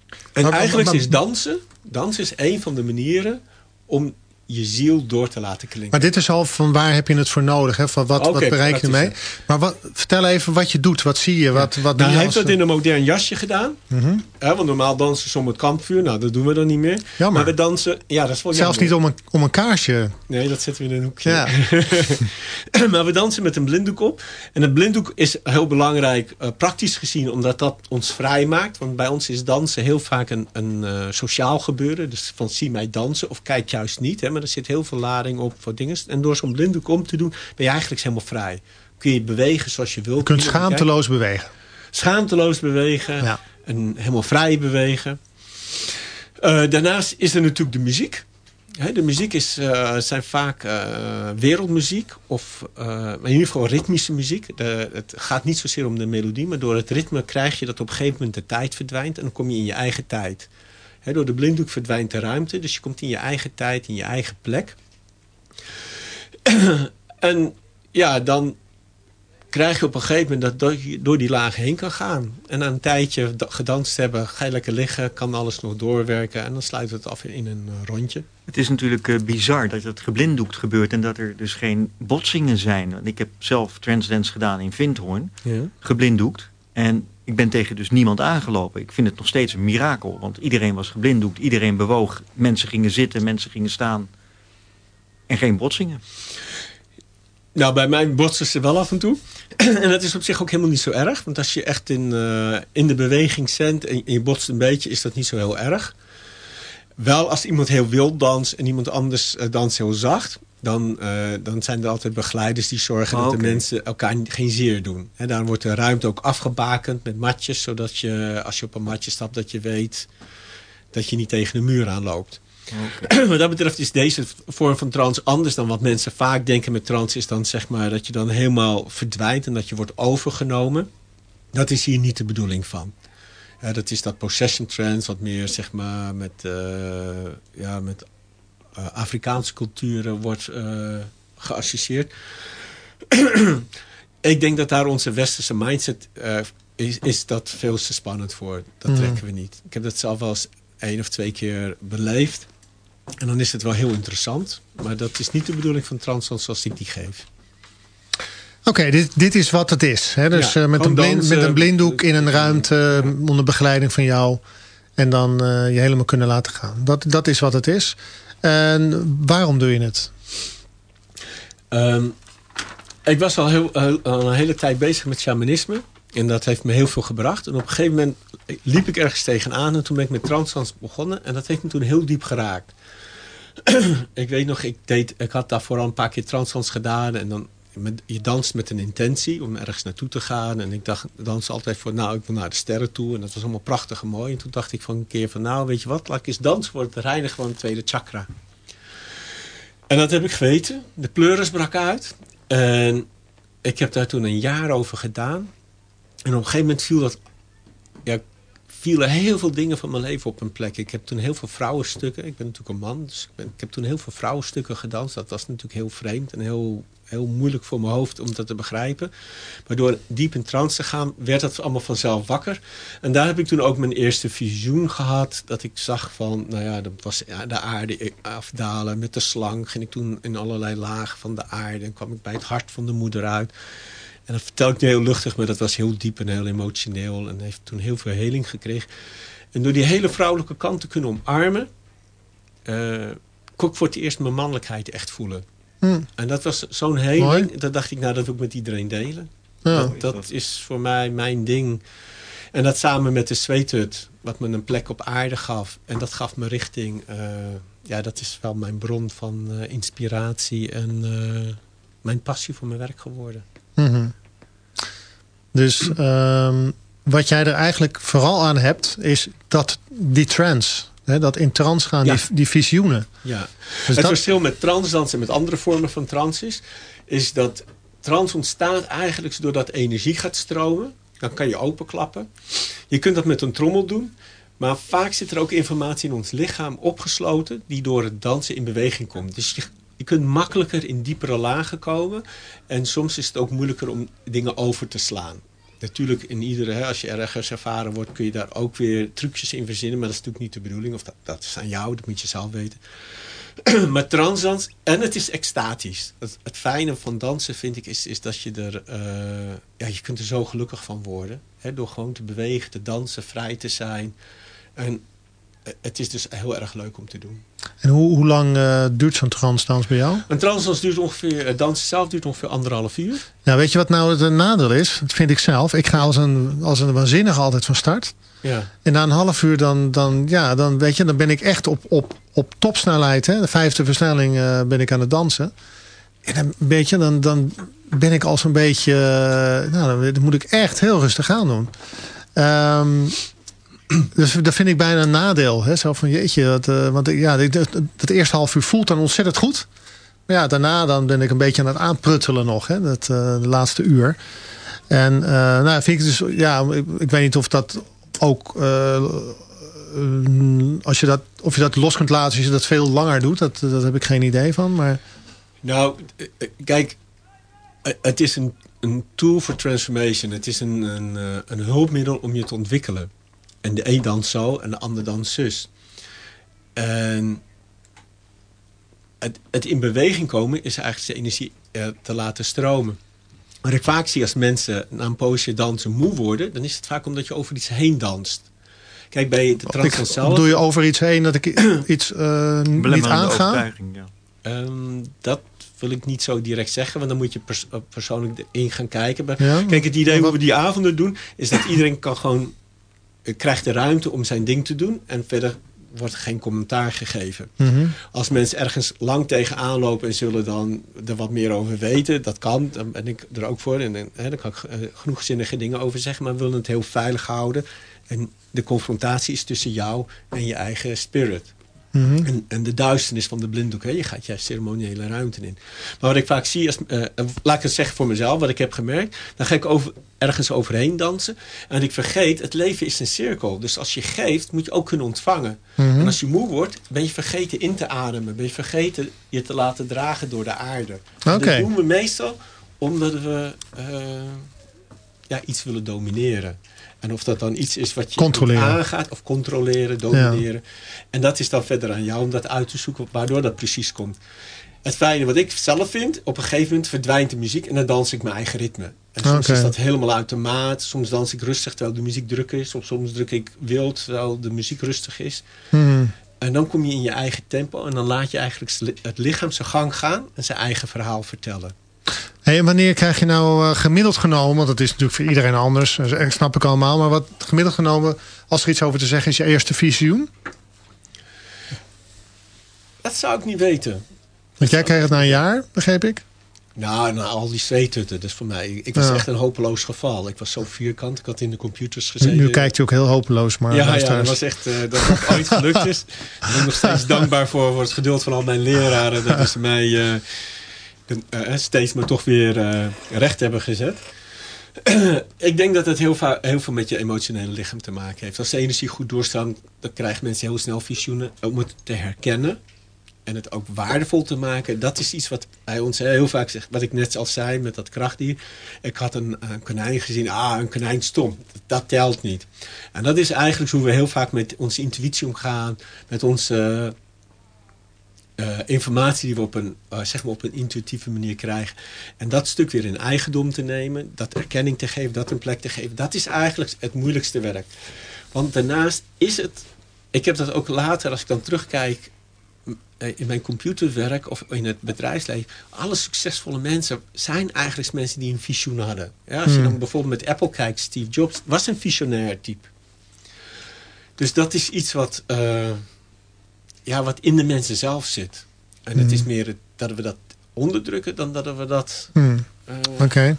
[SPEAKER 3] En
[SPEAKER 1] Maar- maar-
[SPEAKER 3] eigenlijk
[SPEAKER 1] maar-
[SPEAKER 3] is dansen, dansen is een van de manieren om je ziel door te laten klinken.
[SPEAKER 1] Maar dit is al van waar heb je het voor nodig? Hè? Van wat,
[SPEAKER 3] Oké,
[SPEAKER 1] wat bereik je mee? Maar wat, vertel even wat je doet. Wat zie je? Wat, wat
[SPEAKER 3] nou, hij heeft dat in een modern jasje gedaan.
[SPEAKER 1] Mhm.
[SPEAKER 3] Hè, want normaal dansen ze om het kampvuur. Nou, dat doen we dan niet meer.
[SPEAKER 1] Jammer.
[SPEAKER 3] Maar we dansen... Ja, dat is wel
[SPEAKER 1] Zelfs
[SPEAKER 3] jammer.
[SPEAKER 1] niet om een, om een kaarsje.
[SPEAKER 3] Nee, dat zetten we in een hoekje.
[SPEAKER 1] Ja. <laughs>
[SPEAKER 3] maar we dansen met een blinddoek op. En het blinddoek is heel belangrijk, eh, praktisch gezien, omdat dat ons vrij maakt. Want bij ons is dansen heel vaak een, een eh, sociaal gebeuren. Dus van zie mij dansen of kijk juist niet. Hè, maar er zit heel veel lading op voor dingen. En door zo'n blinddoek om te doen, ben je eigenlijk helemaal vrij. Kun je bewegen zoals je wilt.
[SPEAKER 1] Je kunt schaamteloos bewegen.
[SPEAKER 3] Schaamteloos bewegen.
[SPEAKER 1] Ja.
[SPEAKER 3] En helemaal vrij bewegen. Eh, daarnaast is er natuurlijk de muziek. De muziek is, eh, zijn vaak eh, wereldmuziek of in ieder geval ritmische muziek. De, het gaat niet zozeer om de melodie, maar door het ritme krijg je dat op een gegeven moment de tijd verdwijnt en dan kom je in je eigen tijd. Door de blinddoek verdwijnt de ruimte, dus je komt in je eigen tijd, in je eigen plek. <clears throat> en ja, dan krijg je op een gegeven moment dat je door die laag heen kan gaan. En na een tijdje da- gedanst hebben, ga je lekker liggen, kan alles nog doorwerken en dan sluit het af in een eh, rondje.
[SPEAKER 2] Het is natuurlijk eh, bizar dat het geblinddoekt gebeurt en dat er dus geen botsingen zijn. Want Ik heb zelf transdance gedaan in Vindhoorn,
[SPEAKER 3] Ja.
[SPEAKER 2] geblinddoekt. En ik ben tegen dus niemand aangelopen. Ik vind het nog steeds een mirakel, want iedereen was geblinddoekt, iedereen bewoog. Mensen gingen zitten, mensen gingen staan. En geen botsingen.
[SPEAKER 3] Nou, bij mij botsen ze wel af en toe. <clears throat> en dat is op zich ook helemaal niet zo erg. Want als je echt in, eh, in de beweging zendt en je botst een beetje, is dat niet zo heel erg. Wel als iemand heel wild danst en iemand anders eh, danst heel zacht... Dan, eh, dan zijn er altijd begeleiders die zorgen
[SPEAKER 2] Oh,
[SPEAKER 3] dat de mensen elkaar geen zeer doen. En daar wordt de ruimte ook afgebakend met matjes... zodat je, als je op een matje stapt, dat je weet dat je niet tegen de muur aanloopt. <clears throat> Wat dat betreft is deze vorm van trance anders dan wat mensen vaak denken met trance. Is dan zeg maar dat je dan helemaal verdwijnt en dat je wordt overgenomen. Dat is hier niet de bedoeling van. Ja, dat is dat possession trance, wat meer zeg maar met, eh, ja, met Afrikaanse culturen wordt eh, geassocieerd. <clears throat> Ik denk dat daar onze westerse mindset eh, is, is dat veel te spannend voor. Dat
[SPEAKER 1] Mhm.
[SPEAKER 3] trekken we niet. Ik heb dat zelf wel eens één of twee keer beleefd. En dan is het wel heel interessant. Maar dat is niet de bedoeling van transdans zoals ik die geef.
[SPEAKER 1] Oké, dit, dit is wat het is. Hè? Dus
[SPEAKER 3] Ja,
[SPEAKER 1] eh, met, een
[SPEAKER 3] gewoon
[SPEAKER 1] blind,
[SPEAKER 3] dansen.
[SPEAKER 1] met een blinddoek in een ruimte eh, onder begeleiding van jou. En dan eh, je helemaal kunnen laten gaan. Dat, dat is wat het is. En waarom doe je het?
[SPEAKER 3] Ehm, ik was al, heel, al een hele tijd bezig met shamanisme. En dat heeft me heel veel gebracht. En op een gegeven moment liep ik ergens tegenaan. En toen ben ik met transdans begonnen. En dat heeft me toen heel diep geraakt. <clears throat> ik weet nog, ik, deed, ik had daarvoor al een paar keer transdans gedaan. En dan, je danst met een intentie om ergens naartoe te gaan. En ik dacht, dans altijd voor, nou, ik wil naar de sterren toe. En dat was allemaal prachtig en mooi. En toen dacht ik van een keer van, nou, weet je wat? Laat ik eens dansen voor het reinigen van het tweede chakra. En dat heb ik geweten. De pleuris brak uit. En ik heb daar toen een jaar over gedaan. En op een gegeven moment viel dat... Ja, vielen heel veel dingen van mijn leven op een plek. Ik heb toen heel veel vrouwenstukken... Ik ben natuurlijk een man, dus ik, ben, ik heb toen heel veel vrouwenstukken gedanst. Dat was natuurlijk heel vreemd en heel, heel moeilijk voor mijn hoofd om dat te begrijpen. Maar door diep in trance te gaan, werd dat allemaal vanzelf wakker. En daar heb ik toen ook mijn eerste visioen gehad. Dat ik zag van, nou ja, dat was de aarde afdalen met de slang. Ging ik toen in allerlei lagen van de aarde. En kwam ik bij het hart van de moeder uit. En dat vertel ik nu heel luchtig, maar dat was heel diep en heel emotioneel. En heeft toen heel veel heling gekregen. En door die hele vrouwelijke kant te kunnen omarmen... eh, kon ik voor het eerst mijn mannelijkheid echt voelen.
[SPEAKER 1] Hm.
[SPEAKER 3] En dat was zo'n heling. Dat dacht ik, nou, dat wil ik met iedereen delen.
[SPEAKER 1] Ja.
[SPEAKER 3] Dat, dat is voor mij mijn ding. En dat samen met de zweethut, wat me een plek op aarde gaf. En dat gaf me richting. eh, ja, dat is wel mijn bron van eh, inspiratie en eh, mijn passie voor mijn werk geworden.
[SPEAKER 1] Mhm. Dus ehm, wat jij er eigenlijk vooral aan hebt, is dat die trance. Dat in trance gaan,
[SPEAKER 3] Ja.
[SPEAKER 1] die, die visioenen.
[SPEAKER 3] Ja.
[SPEAKER 1] Dus
[SPEAKER 3] het
[SPEAKER 1] dat,
[SPEAKER 3] verschil met transdans en met andere vormen van trance is, is dat trance ontstaat eigenlijk doordat energie gaat stromen. Dan kan je openklappen. Je kunt dat met een trommel doen. Maar vaak zit er ook informatie in ons lichaam opgesloten die door het dansen in beweging komt. Dus je, je kunt makkelijker in diepere lagen komen. En soms is het ook moeilijker om dingen over te slaan. Natuurlijk, in iedere, als je ergens ervaren wordt, kun je daar ook weer trucjes in verzinnen. Maar dat is natuurlijk niet de bedoeling. Of dat, dat is aan jou, dat moet je zelf weten. <clears throat> maar transdans, en het is extatisch. Het, het fijne van dansen vind ik is, is dat je er, eh, ja, je kunt er zo gelukkig van worden. Hè, door gewoon te bewegen, te dansen, vrij te zijn. En het is dus heel erg leuk om te doen.
[SPEAKER 1] en hoe, hoe lang eh, duurt zo'n trance dans bij jou?
[SPEAKER 3] Een transdans duurt ongeveer, het dansen zelf duurt ongeveer anderhalf uur.
[SPEAKER 1] Nou, weet je wat nou het nadeel is? Dat vind ik zelf. Ik ga als een, als een waanzinnige altijd van start.
[SPEAKER 3] Ja.
[SPEAKER 1] En na een half uur dan, dan, ja, dan, weet je, dan ben ik echt op, op, op topsnelheid. Hè? De vijfde versnelling eh, ben ik aan het dansen. En dan, weet je, dan, dan ben ik al zo'n beetje... eh, nou, dan moet ik echt heel rustig aan doen. Ehm, <clears throat> dus dat vind ik bijna een nadeel. Hè? Zo van jeetje, dat, eh, want ja, dat, eerste half uur voelt dan ontzettend goed. Maar ja, daarna dan ben ik een beetje aan het aanpruttelen nog. Hè? Dat, eh, de laatste uur. En eh, nou, vind ik dus, ja, ik, weet niet of dat ook, als je dat, of je dat los kunt laten als je dat veel langer doet. Dat, dat heb ik geen idee van. Maar
[SPEAKER 3] Nou, kijk, het is een, tool voor transformation. Het is een, een, een hulpmiddel om je te ontwikkelen. En de een dan zo en de ander dan zus. En het, het in beweging komen is eigenlijk de energie eh, te laten stromen. Wat ik vaak zie als mensen na een poosje dansen moe worden... dan is het vaak omdat je over iets heen danst. Kijk, bij de transdans zelf...
[SPEAKER 1] doe je over iets heen dat ik <clears throat> iets eh, niet
[SPEAKER 2] Belemmerende
[SPEAKER 1] aanga?
[SPEAKER 2] ja.
[SPEAKER 3] Ehm, dat wil ik niet zo direct zeggen, want dan moet je pers- eh, persoonlijk in gaan kijken. Maar
[SPEAKER 1] Ja?
[SPEAKER 3] Kijk, het idee
[SPEAKER 1] Wat-
[SPEAKER 3] hoe we die avonden doen, is dat iedereen kan gewoon, krijgt de ruimte om zijn ding te doen. En verder wordt geen commentaar gegeven.
[SPEAKER 1] Mhm.
[SPEAKER 3] Als mensen ergens lang tegenaan lopen en zullen dan er wat meer over weten, dat kan. Dan ben ik er ook voor. En, hè, daar kan ik eh, genoegzinnige dingen over zeggen. Maar we willen het heel veilig houden. En de confrontatie is tussen jou en je eigen spirit.
[SPEAKER 1] Mhm.
[SPEAKER 3] En, en de duisternis van de blinddoek. Hè? Je gaat juist ceremoniële ruimte in. Maar wat ik vaak zie, als, eh, laat ik het zeggen voor mezelf, wat ik heb gemerkt. Dan ga ik over, ergens overheen dansen. En ik vergeet, het leven is een cirkel. Dus als je geeft, moet je ook kunnen ontvangen.
[SPEAKER 1] Mhm.
[SPEAKER 3] En als je moe wordt, ben je vergeten in te ademen. Ben je vergeten je te laten dragen door de aarde. Dat doen we meestal omdat we eh, ja, iets willen domineren. En of dat dan iets is wat je aangaat of controleren, domineren. En dat is dan verder aan jou om dat uit te zoeken waardoor dat precies komt. Het fijne wat ik zelf vind, op een gegeven moment verdwijnt de muziek en dan dans ik mijn eigen ritme. En soms is dat helemaal uit de maat. Soms dans ik rustig terwijl de muziek druk is. Of soms druk ik wild terwijl de muziek rustig is.
[SPEAKER 1] Hmm.
[SPEAKER 3] En dan kom je in je eigen tempo en dan laat je eigenlijk het lichaam zijn gang gaan en zijn eigen verhaal vertellen.
[SPEAKER 1] Hey, en wanneer krijg je nou eh, gemiddeld genomen, want dat is natuurlijk voor iedereen anders, dat is- snap ik allemaal, maar wat gemiddeld genomen, als er iets over te zeggen is, je eerste visioen?
[SPEAKER 3] Dat zou ik niet weten.
[SPEAKER 1] Want jij kreeg het na een jaar, begreep ik?
[SPEAKER 3] Nou, na al die zweetutten, dus voor mij. Ik was
[SPEAKER 1] Ja.
[SPEAKER 3] echt een hopeloos geval. Ik was zo vierkant, ik had in de computers gezeten.
[SPEAKER 1] Nu, kijkt u ook heel hopeloos, maar
[SPEAKER 3] Ja, ja, dat was echt eh, dat het ooit gelukt is. Daar ben ik nog steeds <laughs> dankbaar voor, voor het geduld van al mijn leraren. Dat ze mij eh, steeds maar toch weer eh, recht hebben gezet. <clears throat> ik denk dat het heel, heel veel met je emotionele lichaam te maken heeft. Als de energie goed doorstroomt, dan krijgen mensen heel snel visioenen. Om het te herkennen en het ook waardevol te maken. Dat is iets wat hij ons heel vaak zegt. Wat ik net al zei met dat krachtdier. Ik had een, een konijn gezien. Ah, een konijn stom. Dat telt niet. En dat is eigenlijk hoe we heel vaak met onze intuïtie omgaan. Met onze eh, informatie die we op een, eh, zeg maar op een intuïtieve manier krijgen. En dat stuk weer in eigendom te nemen. Dat erkenning te geven. Dat een plek te geven. Dat is eigenlijk het moeilijkste werk. Want daarnaast is het... Ik heb dat ook later, als ik dan terugkijk eh, in mijn computerwerk of in het bedrijfsleven, alle succesvolle mensen zijn eigenlijk mensen die een visioen hadden. Ja, als je
[SPEAKER 1] Hmm.
[SPEAKER 3] dan bijvoorbeeld met Apple kijkt, Steve Jobs was een visionair type. Dus dat is iets wat, ja, wat in de mensen zelf zit. En het
[SPEAKER 1] Hmm.
[SPEAKER 3] is meer het- dat we dat onderdrukken dan dat we dat...
[SPEAKER 1] Hmm,
[SPEAKER 3] eh,
[SPEAKER 1] Oké.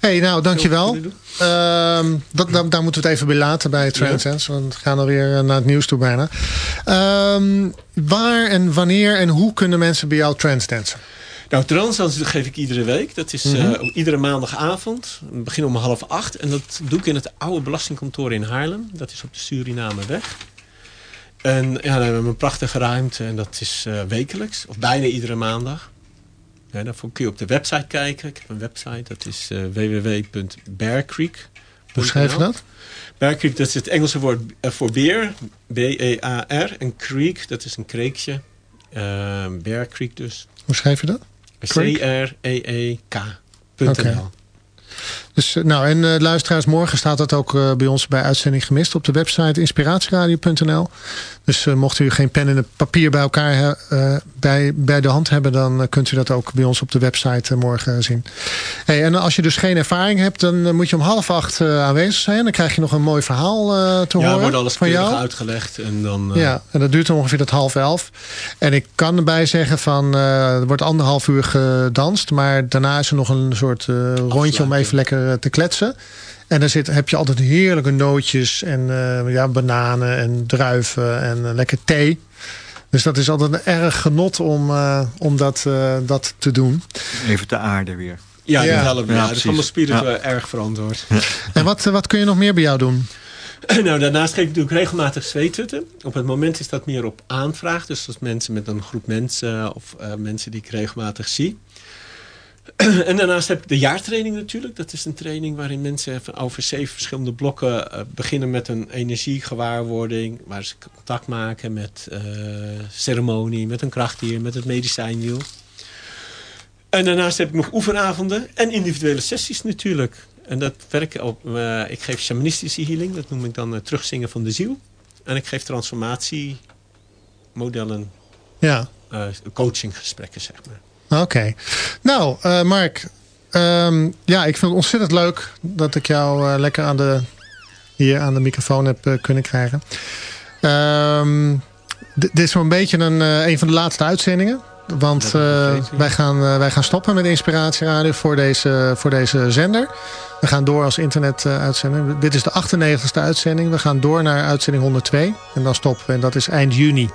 [SPEAKER 1] hey, nou, dankjewel. Ehm dat, daar, daar moeten we het even bij laten bij Transcends. Want we gaan alweer eh, naar het nieuws toe bijna. Ehm, waar en wanneer en hoe kunnen mensen bij jou transdansen?
[SPEAKER 3] Nou, Transdans geef ik iedere week. Dat is
[SPEAKER 1] Mhm.
[SPEAKER 3] eh, iedere maandagavond. We beginnen om half acht. En dat doe ik in het oude belastingkantoor in Haarlem. Dat is op de Surinameweg. En ja, dan hebben we een prachtige ruimte. En dat is eh, wekelijks. Of bijna iedere maandag. Ja, daarvoor kun je op de website kijken. Ik heb een website. Dat is eh www.bearcreek.
[SPEAKER 1] Hoe schrijf je dat?
[SPEAKER 3] Bear Creek, dat is het Engelse woord eh, voor beer. B-E-A-R. En creek, dat is een kreekje. Bear Creek dus.
[SPEAKER 1] Hoe schrijf je dat? Creek?
[SPEAKER 3] C-R-E-E-K.nl.
[SPEAKER 1] Oké. Dus, eh, nou, en eh, luisteraars, morgen staat dat ook eh, bij ons bij Uitzending Gemist op de website inspiratieradio.nl. Dus mocht u geen pen en papier bij elkaar bij, bij de hand hebben, dan kunt u dat ook bij ons op de website morgen zien. Hey, en als je dus geen ervaring hebt, dan moet je om half acht aanwezig zijn. Dan krijg je nog een mooi verhaal te
[SPEAKER 3] Ja,
[SPEAKER 1] horen
[SPEAKER 3] wordt alles
[SPEAKER 1] van
[SPEAKER 3] keurig
[SPEAKER 1] jou.
[SPEAKER 3] uitgelegd. En dan,
[SPEAKER 1] Ja, en dat duurt ongeveer tot half elf. En ik kan erbij zeggen van, er wordt anderhalf uur gedanst. Maar daarna is er nog een soort rondje om even lekker eh, te kletsen. En dan zit, heb je altijd heerlijke nootjes en eh, ja, bananen en druiven en eh, lekker thee. Dus dat is altijd een erg genot om, eh, om dat, eh, dat te doen.
[SPEAKER 2] Even te aarde weer.
[SPEAKER 3] ja,
[SPEAKER 1] Ja.
[SPEAKER 3] dat helpt.
[SPEAKER 2] Ja,
[SPEAKER 3] Ja, dat is allemaal spiritueel erg verantwoord.
[SPEAKER 1] En wat, wat kun je nog meer bij jou doen? <clears throat>
[SPEAKER 3] nou, daarnaast geef ik natuurlijk regelmatig zweethutten. Op het moment is dat meer op aanvraag. Dus als mensen met een groep mensen of eh, mensen die ik regelmatig zie. En daarnaast heb ik de jaartraining natuurlijk. Dat is een training waarin mensen over zeven verschillende blokken eh, beginnen met een energiegewaarwording. Waar ze contact maken met eh, ceremonie, met een krachtdier, met het medicijnwiel. En daarnaast heb ik nog oefenavonden en individuele sessies natuurlijk. En dat werk op, eh, ik geef shamanistische healing, dat noem ik dan terugzingen van de ziel. En ik geef transformatiemodellen,
[SPEAKER 1] Ja,
[SPEAKER 3] coachinggesprekken zeg maar.
[SPEAKER 1] Oké. Nou, eh, Mark. ehm, ja, ik vind het ontzettend leuk dat ik jou eh, lekker aan de, hier aan de microfoon heb eh, kunnen krijgen. Ehm, dit is zo'n beetje een, een van de laatste uitzendingen. Want wij, gaan, wij gaan stoppen met Inspiratieradio voor deze, voor deze zender. We gaan door als internet-uitzending. Dit is de 98ste uitzending. We gaan door naar uitzending 102. En dan stoppen we. En dat is eind juni.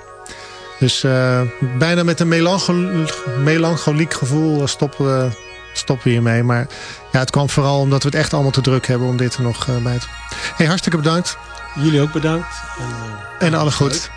[SPEAKER 1] Dus eh, bijna met een melanchol melancholiek gevoel eh, stoppen we, stoppen we hiermee. Maar ja, het kwam vooral omdat we het echt allemaal te druk hebben om dit er nog eh, bij te... Hey, hartstikke bedankt.
[SPEAKER 3] Jullie ook bedankt. En, eh,
[SPEAKER 1] En alle goed.